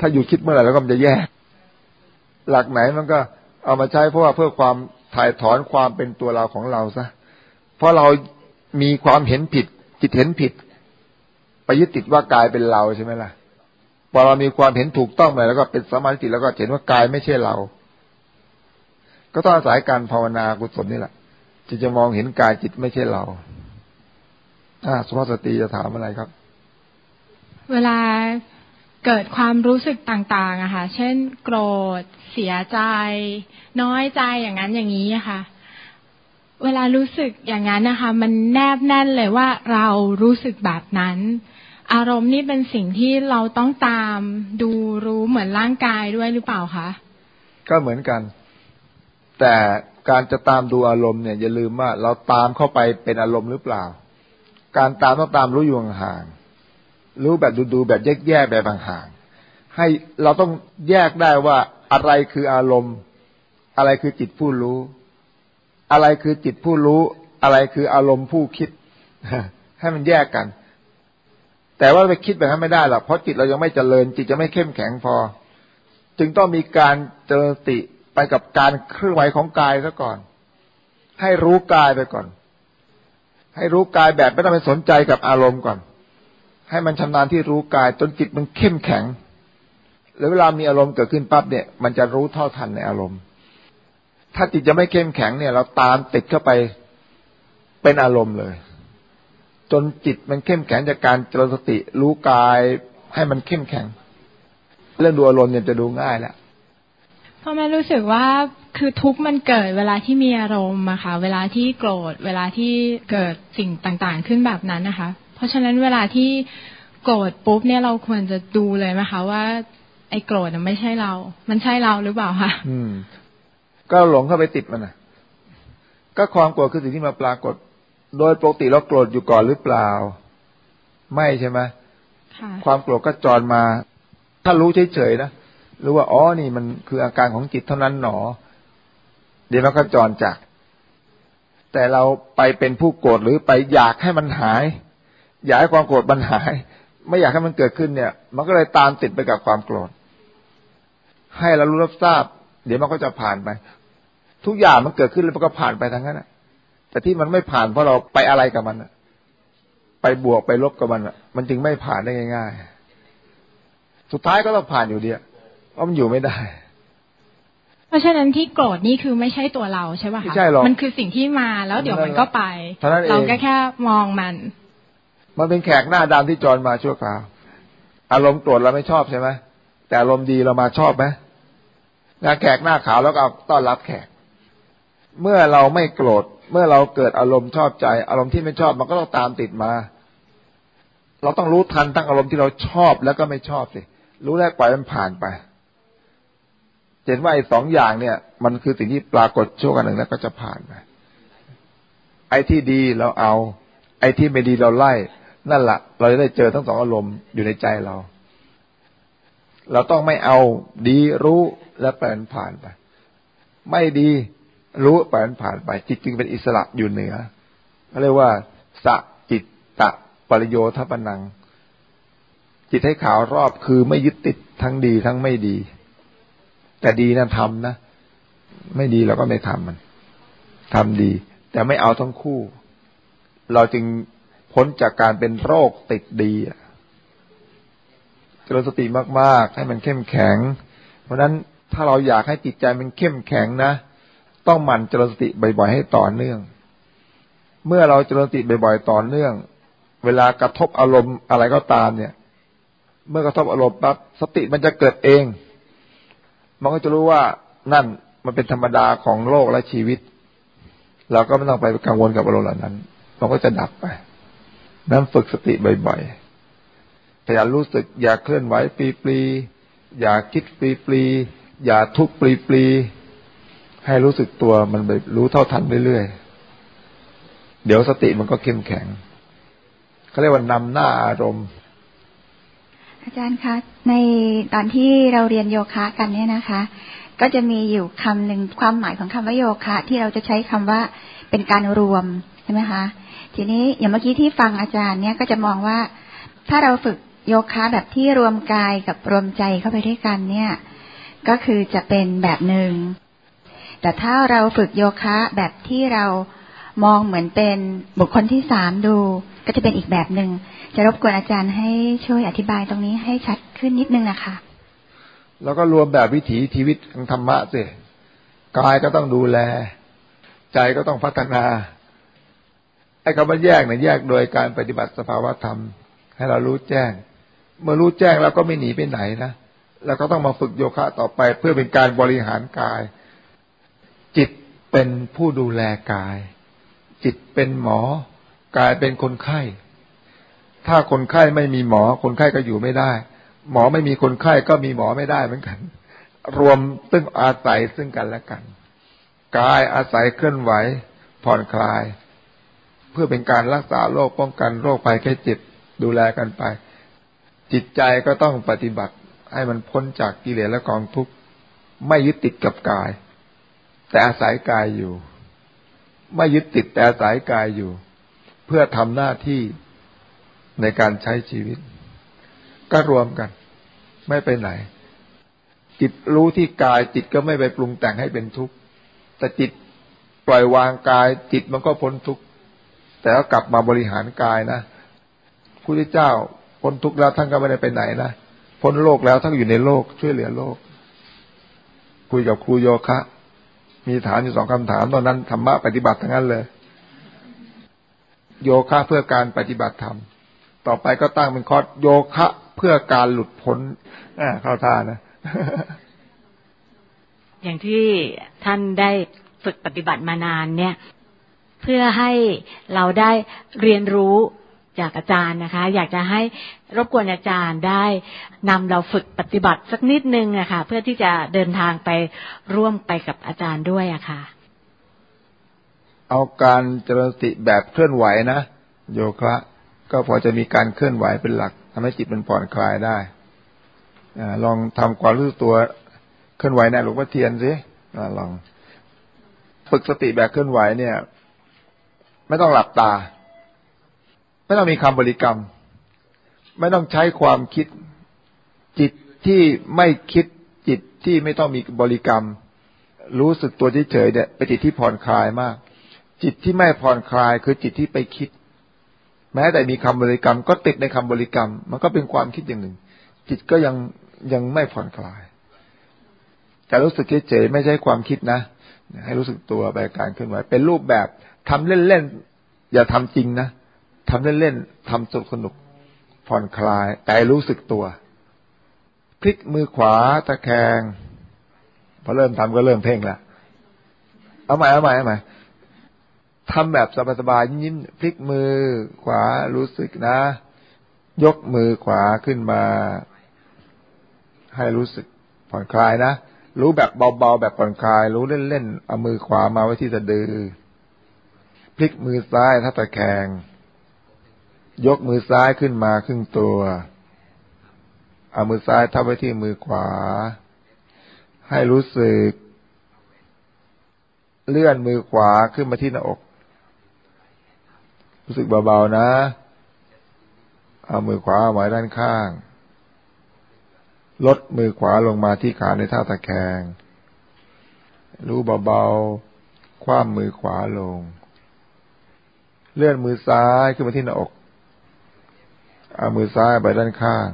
ถ้าอยู่คิดเมื่อไหร่แล้วก็มันจะแยก หลักไหนมันก็เอามาใช้เพราะว่าเพื่อความถ่ายถอนความเป็นตัวเราของเราซะเพราะเรา มีความเห็นผิด จิตเห็นผิด ไปยึดติดว่ากายเป็นเราใช่ไหมล่ะพอเรามีความเห็นถูกต้องไปแล้วก็เป็นสมาธิแล้วก็เห็นว่ากายไม่ใช่เรา ก็ต้องอาศัยการภาวนากุศลนี่แหละที่จะมองเห็นกายจิตไม่ใช่เราอ่าสุภาสตรีจะถามอะไรครับ เวลาเกิดความรู้สึกต่าง ๆอะค่ะ เช่น โกรธ เสียใจ น้อยใจอย่างนั้นอย่างนี้อะค่ะ เวลารู้สึกอย่างนั้นนะคะ มันแนบแน่นเลยว่าเรารู้สึกแบบนั้น อารมณ์นี่เป็นสิ่งที่เราต้องตามดูรู้เหมือนร่างกายด้วยหรือเปล่าคะก็เหมือนกัน แต่การจะตามดูอารมณ์เนี่ย อย่าลืมว่าเราตามเข้าไปเป็นอารมณ์หรือเปล่า การตามต้องตามรู้อยู่ห่างรู้แบบดูๆแบบแยกๆแบบห่างให้เราต้องแยกได้ว่าอะไรคืออารมณ์ อะไรคือจิตผู้รู้ อะไรคือจิตผู้รู้ อะไรคืออารมณ์ผู้คิด ให้มันแยกกัน แต่ว่าไปคิดแบบนั้นไม่ได้หรอกเพราะจิตเรายังไม่เจริญ จิตจะไม่เข้มแข็งพอ จึงต้องมีการเจริญสติไปกับการเคลื่อนไหวของกายซะก่อน ให้รู้กายไปก่อน ให้รู้กายแบบไม่ต้องไปสนใจกับอารมณ์ก่อน ให้มันชำนาญที่รู้กายจนจิตมันเข้มแข็งแล้วเวลามีอารมณ์เกิดขึ้นปั๊บเนี่ย มันจะรู้เท่าทันในอารมณ์ ถ้าจิตจะไม่เข้มแข็งเนี่ย เราตามติดเข้าไปเป็นอารมณ์เลย จนจิตมันเข้มแข็งจากการเจริญสติรู้กายให้มันเข้มแข็ง เรื่องดูอารมณ์เนี่ยจะดูง่ายแล้วพ่อแม่รู้สึกว่าคือทุกข์มันเกิดเวลาที่มีอารมณ์อะค่ะ เวลาที่โกรธ เวลาที่เกิดสิ่งต่างๆ ขึ้นแบบนั้นนะคะ เพราะฉะนั้นเวลาที่โกรธปุ๊บเนี่ยเราควรจะดูเลยไหมคะว่า ไอ้โกรธมันไม่ใช่เรา มันใช่เราหรือเปล่าคะอืม ก็หลงเข้าไปติดมันนะก็ความโกรธคือสิ่งที่มาปรากฏ โดยปกติเราโกรธอยู่ก่อนหรือเปล่า ไม่ใช่ไหมความโกรธก็จรมา ถ้ารู้เฉยๆนะรู้ว่าอ๋อนี่มันคืออาการของจิตเท่านั้นหนอ เดี๋ยวมันก็จรจาก แต่เราไปเป็นผู้โกรธหรือไปอยากให้มันหาย อยากให้ความโกรธมันหาย ไม่อยากให้มันเกิดขึ้นเนี่ย มันก็เลยตามติดไปกับความโกรธ ให้เรารู้รับทราบ เดี๋ยวมันก็จะผ่านไป ทุกอย่างมันเกิดขึ้นแล้วมันก็ผ่านไปทั้งนั้นแต่ที่มันไม่ผ่านเพราะเราไปอะไรกับมันไปบวกไปลบกับมันมันจึงไม่ผ่านได้ง่าย ๆ สุดท้ายก็ต้องผ่านอยู่เดียวเพราะมันอยู่ไม่ได้ เพราะฉะนั้นที่โกรธนี่คือไม่ใช่ตัวเราใช่ป่ะคะไม่ใช่หรอกมันคือสิ่งที่มาแล้วเดี๋ยวมันก็ไปเราแค่แค่มองมัน มันเป็นแขกหน้าดำที่จรมาชั่วคราวอารมณ์โกรธเราไม่ชอบใช่ไหมแต่อารมณ์ดีเรามาชอบไหม งาแขกหน้าขาวแล้วก็ต้อนรับแขก เมื่อเราไม่โกรธ เมื่อเราเกิดอารมณ์ชอบใจ อารมณ์ที่ไม่ชอบมันก็ต้องตามติดมา เราต้องรู้ทันทั้งอารมณ์ที่เราชอบแล้วก็ไม่ชอบสิรู้แล้วปล่อยมันผ่านไปเห็นว่าไอ้สองอย่างเนี่ย มันคือสิ่งที่ปรากฏช่วงกันหนึ่งแล้วก็จะผ่านไปไอ้ที่ดีเราเอา ไอ้ที่ไม่ดีเราไล่ นั่นแหละเราจะได้เจอทั้งสองอารมณ์อยู่ในใจเรา เราต้องไม่เอาดีรู้และแปลนผ่านไป ไม่ดีรู้ไปมันผ่านไป จิตจึงเป็นอิสระอยู่เหนือเขาเรียกว่าสะจิตตะปริโยทปนัง จิตให้ขาวรอบคือไม่ยึดติดทั้งดีทั้งไม่ดี แต่ดีนะทำนะ ไม่ดีเราก็ไม่ทำมันทำดี แต่ไม่เอาทั้งคู่ เราจึงพ้นจากการเป็นโรคติดดี เจริญสติมากๆ ให้มันเข้มแข็ง เพราะฉะนั้นถ้าเราอยากให้จิตใจมันเข้มแข็งนะ ต้องหมั่นเจริญสติบ่อยๆให้ต่อเนื่อง เมื่อเราเจริญสติบ่อยๆต่อเนื่อง เวลากระทบอารมณ์อะไรก็ตามเนี่ย เมื่อกระทบอารมณ์ปั๊บสติมันจะเกิดเอง มันก็จะรู้ว่านั่นมันเป็นธรรมดาของโลกและชีวิต เราก็ไม่ต้องไปกังวลกับอารมณ์เหล่านั้น มันก็จะดับไป นั้นฝึกสติบ่อยๆ พยายามรู้สึก อย่าเคลื่อนไหวปลีๆอย่าคิดปลีๆอย่าทุกข์ปลีให้รู้สึกตัวมันไปรู้เท่าทันเรื่อยๆ เดี๋ยวสติมันก็เข้มแข็งเขาเรียกว่านำหน้าอารมณ์ อาจารย์คะในตอนที่เราเรียนโยคะกันเนี่ยนะคะ ก็จะมีอยู่คำหนึ่งความหมายของคำว่าโยคะ ที่เราจะใช้คำว่าเป็นการรวมใช่ไหมคะ ทีนี้อย่างเมื่อกี้ที่ฟังอาจารย์เนี่ยก็จะมองว่าถ้าเราฝึก โยคะแบบที่รวมกายกับรวมใจเข้าไปด้วยกันเนี่ย ก็คือจะเป็นแบบหนึ่ง แต่ถ้าเราฝึกโยคะแบบที่เรามองเหมือนเป็นบุคคลที่สามดู ก็จะเป็นอีกแบบหนึ่ง จะรบกวนอาจารย์ให้ช่วยอธิบายตรงนี้ให้ชัดขึ้นนิดนึงนะคะ แล้วก็รวมแบบวิถีชีวิตของธรรมะสิกายก็ต้องดูแล ใจก็ต้องพัฒนา ไอ้คำว่าแยกเนี่ยแยกโดยการปฏิบัติสภาวธรรม ให้เรารู้แจ้ง เมื่อรู้แจ้งแล้วก็ไม่หนีไปไหนนะแล้วก็ต้องมาฝึกโยคะต่อไป เพื่อเป็นการบริหารกาย จิตเป็นผู้ดูแลกาย จิตเป็นหมอ กายเป็นคนไข้ ถ้าคนไข้ไม่มีหมอ คนไข้ก็อยู่ไม่ได้ หมอไม่มีคนไข้ก็มีหมอไม่ได้เหมือนกัน รวมซึ่งอาศัยซึ่งกันและกัน กายอาศัยเคลื่อนไหว ผ่อนคลาย เพื่อเป็นการรักษาโรคป้องกันโรคภัยแค่เจ็บดูแลกันไป จิตใจก็ต้องปฏิบัติ ให้มันพ้นจากกิเลสและกองทุกข์ไม่ยึดติดกับกาย แต่อาศัยกายอยู่ ไม่ยึดติดแต่อาศัยกายอยู่ เพื่อทำหน้าที่ในการใช้ชีวิต ก็รวมกัน ไม่ไปไหน จิตรู้ที่กายจิตก็ไม่ไปปรุงแต่งให้เป็นทุกข์แต่จิตปล่อยวางกาย จิตมันก็พ้นทุกข์แต่ก็กลับมาบริหารกายนะพระเจ้า พ้นทุกข์แล้วท่านก็ไม่ได้ไปไหนนะพ้นโลกแล้วท่านอยู่ในโลก ช่วยเหลือโลก คุยกับครูโยคะ มีฐานอยู่สองคำถามตอนนั้นธรรมะปฏิบัติทั้งนั้นเลย โยคะเพื่อการปฏิบัติธรรมต่อไปก็ตั้งเป็นคอร์สโยคะเพื่อการหลุดพ้นเข้าท่านะ อย่างที่ท่านได้ฝึกปฏิบัติมานานเนี่ย เพื่อให้เราได้เรียนรู้ จากอาจารย์นะคะ อยากจะให้รบกวนอาจารย์ได้นำเราฝึกปฏิบัติสักนิดนึงอะคะ่ะเพื่อที่จะเดินทางไปร่วมไปกับอาจารย์ด้วยอะคะ่ะ เอาการเจริญสติแบบเคลื่อนไหวนะโยคะก็พอจะมีการเคลื่อนไหวเป็นหลักทำให้จิตมันผ่อนคลายได้อลองทำความรู้ตัวเคลื่อนไหวนะหลวงพ่อเทียนสิลองฝึกสติแบบเคลื่อนไหวเนี่ย ไม่ต้องหลับตา ไม่ต้องมีคำบริกรรม ไม่ต้องใช้ความคิด จิตที่ไม่คิดจิตที่ไม่ต้องมีบริกรรม รู้สึกตัวเฉยๆเนี่ยเป็นจิตที่ผ่อนคลายมาก จิตที่ไม่ผ่อนคลายคือจิตที่ไปคิด แม้แต่มีคำบริกรรม ก็ติดในคำบริกรรม มันก็เป็นความคิดอย่างหนึ่ง จิตก็ยังยังไม่ผ่อนคลายแต่รู้สึกเฉยๆไม่ใช่ความคิดนะให้รู้สึกตัวไปการเคลื่อนไหวเป็นรูปแบบทำเล่นๆอย่าทำจริงนะ ทำเล่นๆทำสนุกสนุก ผ่อนคลาย แต่รู้สึกตัวพลิกมือขวาตะแคงพอเริ่มทำก็เริ่มเพ่งละเอาใหม่เอาใหม่เอาใหม่ทำแบบสบายๆยิ้มพลิกมือขวารู้สึกนะ ยกมือขวาขึ้นมา ให้รู้สึกผ่อนคลายนะ รู้แบบเบาๆแบบผ่อนคลาย รู้เล่นๆเอามือขวามาไว้ที่สะดือพลิกมือซ้ายทับตะแคง ยกมือซ้ายขึ้นมาครึ่งตัว เอามือซ้ายทับไว้ที่มือขวา ให้รู้สึก เลื่อนมือขวาขึ้นมาที่หน้าอก รู้สึกเบาๆนะ เอามือขวาไว้ด้านข้าง ลดมือขวาลงมาที่ขาในท่าตะแคง รู้เบาๆ คว้ามือขวาลง เลื่อนมือซ้ายขึ้นมาที่หน้าอก เอามือซ้ายไปด้านข้าง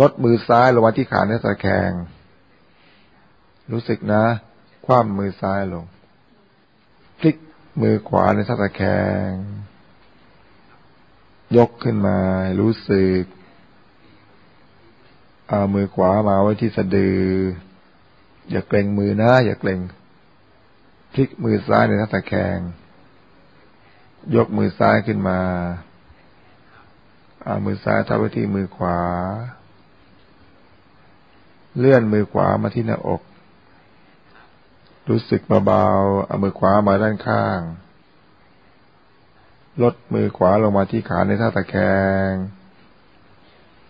ลดมือซ้ายลงมาที่ขาในตะแคง รู้สึกนะ คว้ามือซ้ายลง พลิกมือขวาในท่าตะแคง ยกขึ้นมา รู้สึก เอามือขวามาไว้ที่สะดือ อย่าเกรงมือนะ อย่าเกรงพลิกมือซ้ายในท่าตะแคง ยกมือซ้ายขึ้นมา เอามือซ้ายทับไว้ที่มือขวา เลื่อนมือขวามาที่หน้าอก รู้สึกเบาๆเอามือขวามาด้านข้าง ลดมือขวาลงมาที่ขาในท่าตะแคง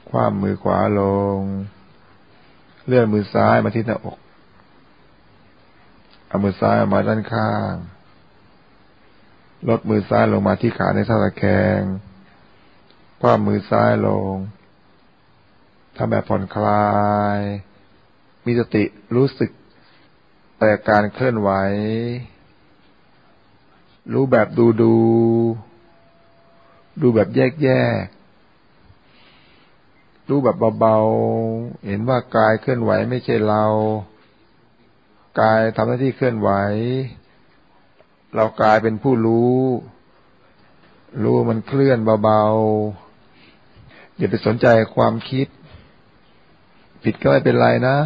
คว้ามือขวาลง เลื่อนมือซ้ายมาที่หน้าอกเอามือซ้ายมาด้านข้าง ลดมือซ้ายลงมาที่ขาในท่าตะแคง คว้ามือซ้ายลงทำแบบผ่อนคลาย มีสติรู้สึกแต่การเคลื่อนไหว รู้แบบดูดูดูแบบแยกแยกรู้แบบเบาๆ เห็นว่ากายเคลื่อนไหวไม่ใช่เรา กายทำหน้าที่เคลื่อนไหว เรากายเป็นผู้รู้ รู้มันเคลื่อนเบาๆ อย่าไปสนใจความคิด ผิดก็ไม่เป็นไรนะ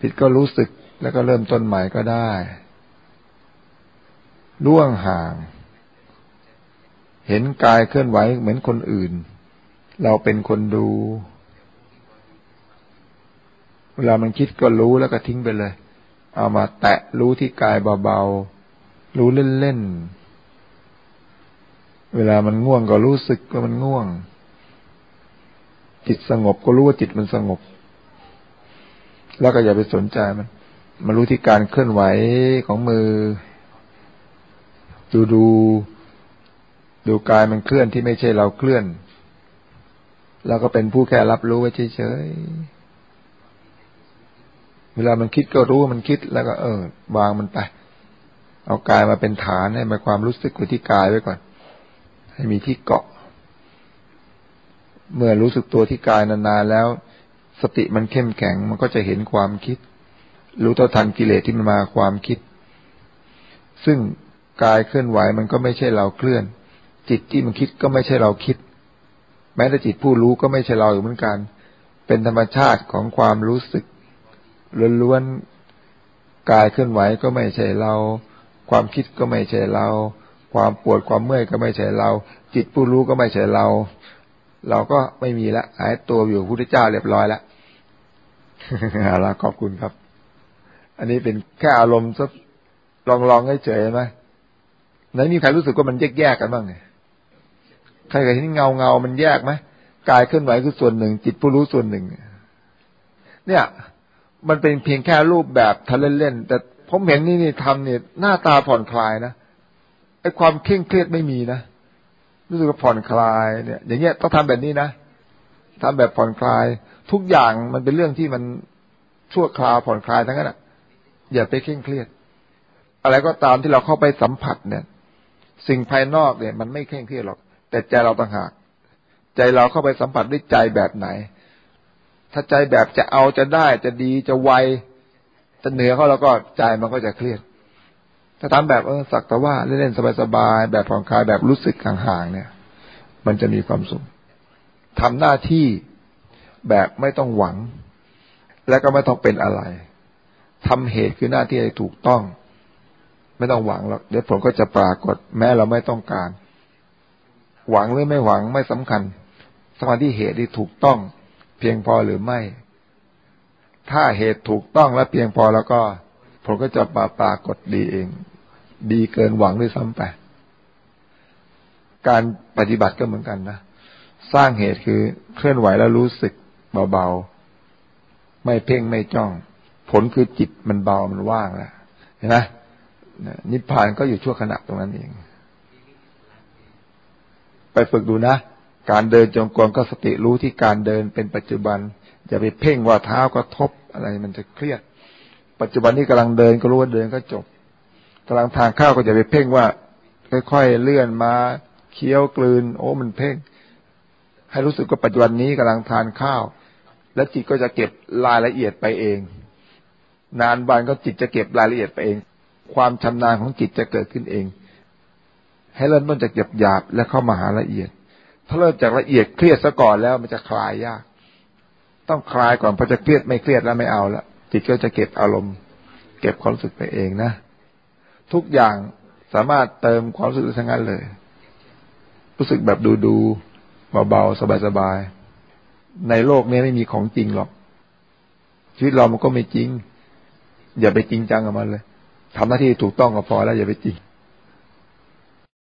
ผิดก็รู้สึกแล้วก็เริ่มต้นใหม่ก็ได้ ล่วงห่าง เห็นกายเคลื่อนไหวเหมือนคนอื่น เราเป็นคนดู เวลามันคิดก็รู้แล้วก็ทิ้งไปเลย เอามาแตะรู้ที่กายเบาๆ รู้เล่นๆ เวลามันง่วงก็รู้สึกว่ามันง่วง จิตสงบก็รู้ว่าจิตมันสงบ แล้วก็อย่าไปสนใจมันมารู้ที่การเคลื่อนไหวของมือ ดูดูดูกายมันเคลื่อนที่ไม่ใช่เราเคลื่อนแล้วก็เป็นผู้แค่รับรู้ไว้เฉยๆ เวลามันคิดก็รู้ว่ามันคิดแล้วก็เออ วางมันไป เอากายมาเป็นฐานให้มาความรู้สึกไว้ที่กายไว้ก่อน ให้มีที่เกาะ เมื่อรู้สึกตัวที่กายนานๆแล้ว สติมันเข้มแข็งมันก็จะเห็นความคิด รู้ต่อทันกิเลสที่มันมาความคิด ซึ่งกายเคลื่อนไหวมันก็ไม่ใช่เราเคลื่อน จิตที่มันคิดก็ไม่ใช่เราคิด แม้แต่จิตผู้รู้ก็ไม่ใช่เราเหมือนกัน เป็นธรรมชาติของความรู้สึกล้วนๆกายเคลื่อนไหวก็ไม่ใช่เรา ความคิดก็ไม่ใช่เรา ความปวดความเมื่อยก็ไม่ใช่เรา จิตผู้รู้ก็ไม่ใช่เรา เราก็ไม่มีละหายตัวอยู่พุทธเจ้าเรียบร้อยแล้วเอาละขอบคุณครับ อันนี้เป็นแค่อารมณ์สักลองลองให้เฉยไหมไหนมีใครรู้สึกว่ามันแยกแยกกันบ้างไงใครเคยเห็นเงาเงามันแยกไหมกายเคลื่อนไหวคือส่วนหนึ่ง จิตผู้รู้ส่วนหนึ่ง เนี่ย มันเป็นเพียงแค่รูปแบบทะเล่นๆแต่ผมเห็นนี่นี่ทำเนี่ยหน้าตาผ่อนคลายนะไอ้ความเคร่งเครียดไม่มีนะ รู้สึกว่าผ่อนคลายเนี่ย อย่างเงี้ยต้องทำแบบนี้นะทำแบบผ่อนคลาย ทุกอย่างมันเป็นเรื่องที่มันชั่วคราวผ่อนคลายทั้งนั้นอะ อย่าไปเคร่งเครียด อะไรก็ตามที่เราเข้าไปสัมผัสเนี่ย สิ่งภายนอกเนี่ย มันไม่เคร่งเครียดหรอก แต่ใจเราต่างหาก ใจเราเข้าไปสัมผัสด้วยใจแบบไหน ถ้าใจแบบจะเอาจะได้จะดีจะไวจะเหนือเขาแล้วก็ใจมันก็จะเครียด ถ้าทำแบบเออสักแต่ว่าเล่นๆสบายๆแบบผ่อนคลายแบบรู้สึกห่างๆเนี่ย มันจะมีความสุขทำหน้าที่แบบไม่ต้องหวัง และก็ไม่ต้องเป็นอะไรทำเหตุคือหน้าที่ให้ถูกต้อง ไม่ต้องหวังหรอกเดี๋ยวผลก็จะปรากฏ แม้เราไม่ต้องการ หวังหรือไม่หวังไม่สำคัญสมาธิเหตุที่ถูกต้อง เพียงพอหรือไม่ ถ้าเหตุถูกต้องและเพียงพอแล้วก็ผลก็จะมาปรากฏดีเอง ดีเกินหวังด้วยซ้ำไป การปฏิบัติก็เหมือนกันนะ สร้างเหตุคือเคลื่อนไหวแล้วรู้สึกเบาๆ ไม่เพ่งไม่จ้อง ผลคือจิตมันเบามันว่างแล้วเห็นไหมนิพพานก็อยู่ชั่วขณะตรงนั้นเอง ไปฝึกดูนะ การเดินจงกรมก็สติรู้ที่การเดินเป็นปัจจุบัน อย่าไปเพ่งว่าเท้ากระทบอะไรมันจะเครียด ปัจจุบันนี้กำลังเดินก็รู้ว่าเดินก็จบ กำลังทานข้าวก็อย่าไปเพ่งว่า ค่อยๆเลื่อนมาเคี้ยวกลืน โอ้มันเพ่ง ให้รู้สึกว่าปัจจุบันนี้กำลังทานข้าว และจิตก็จะเก็บรายละเอียดไปเอง นานบานก็จิตจะเก็บรายละเอียดไปเอง ความชำนาญของจิตจะเกิดขึ้นเอง ให้เริ่มต้นจากหยาบหยาบแล้วเข้ามาหาละเอียด ถ้าเริ่มจากละเอียดเครียดซะก่อนแล้วมันจะคลายยาก ต้องคลายก่อนพอจะเครียดไม่เครียดแล้วไม่เอาละจิตก็จะเก็บอารมณ์ เก็บความรู้สึกไปเองนะ ทุกอย่างสามารถเติมความรู้สึกทั้งนั้นเลย รู้สึกแบบดูดูเบาๆสบายๆในโลกนี้ไม่มีของจริงหรอก ชีวิตเรามันก็ไม่จริง อย่าไปจริงจังกับมันเลยทำหน้าที่ถูกต้องก็พอแล้วอย่าไปจริง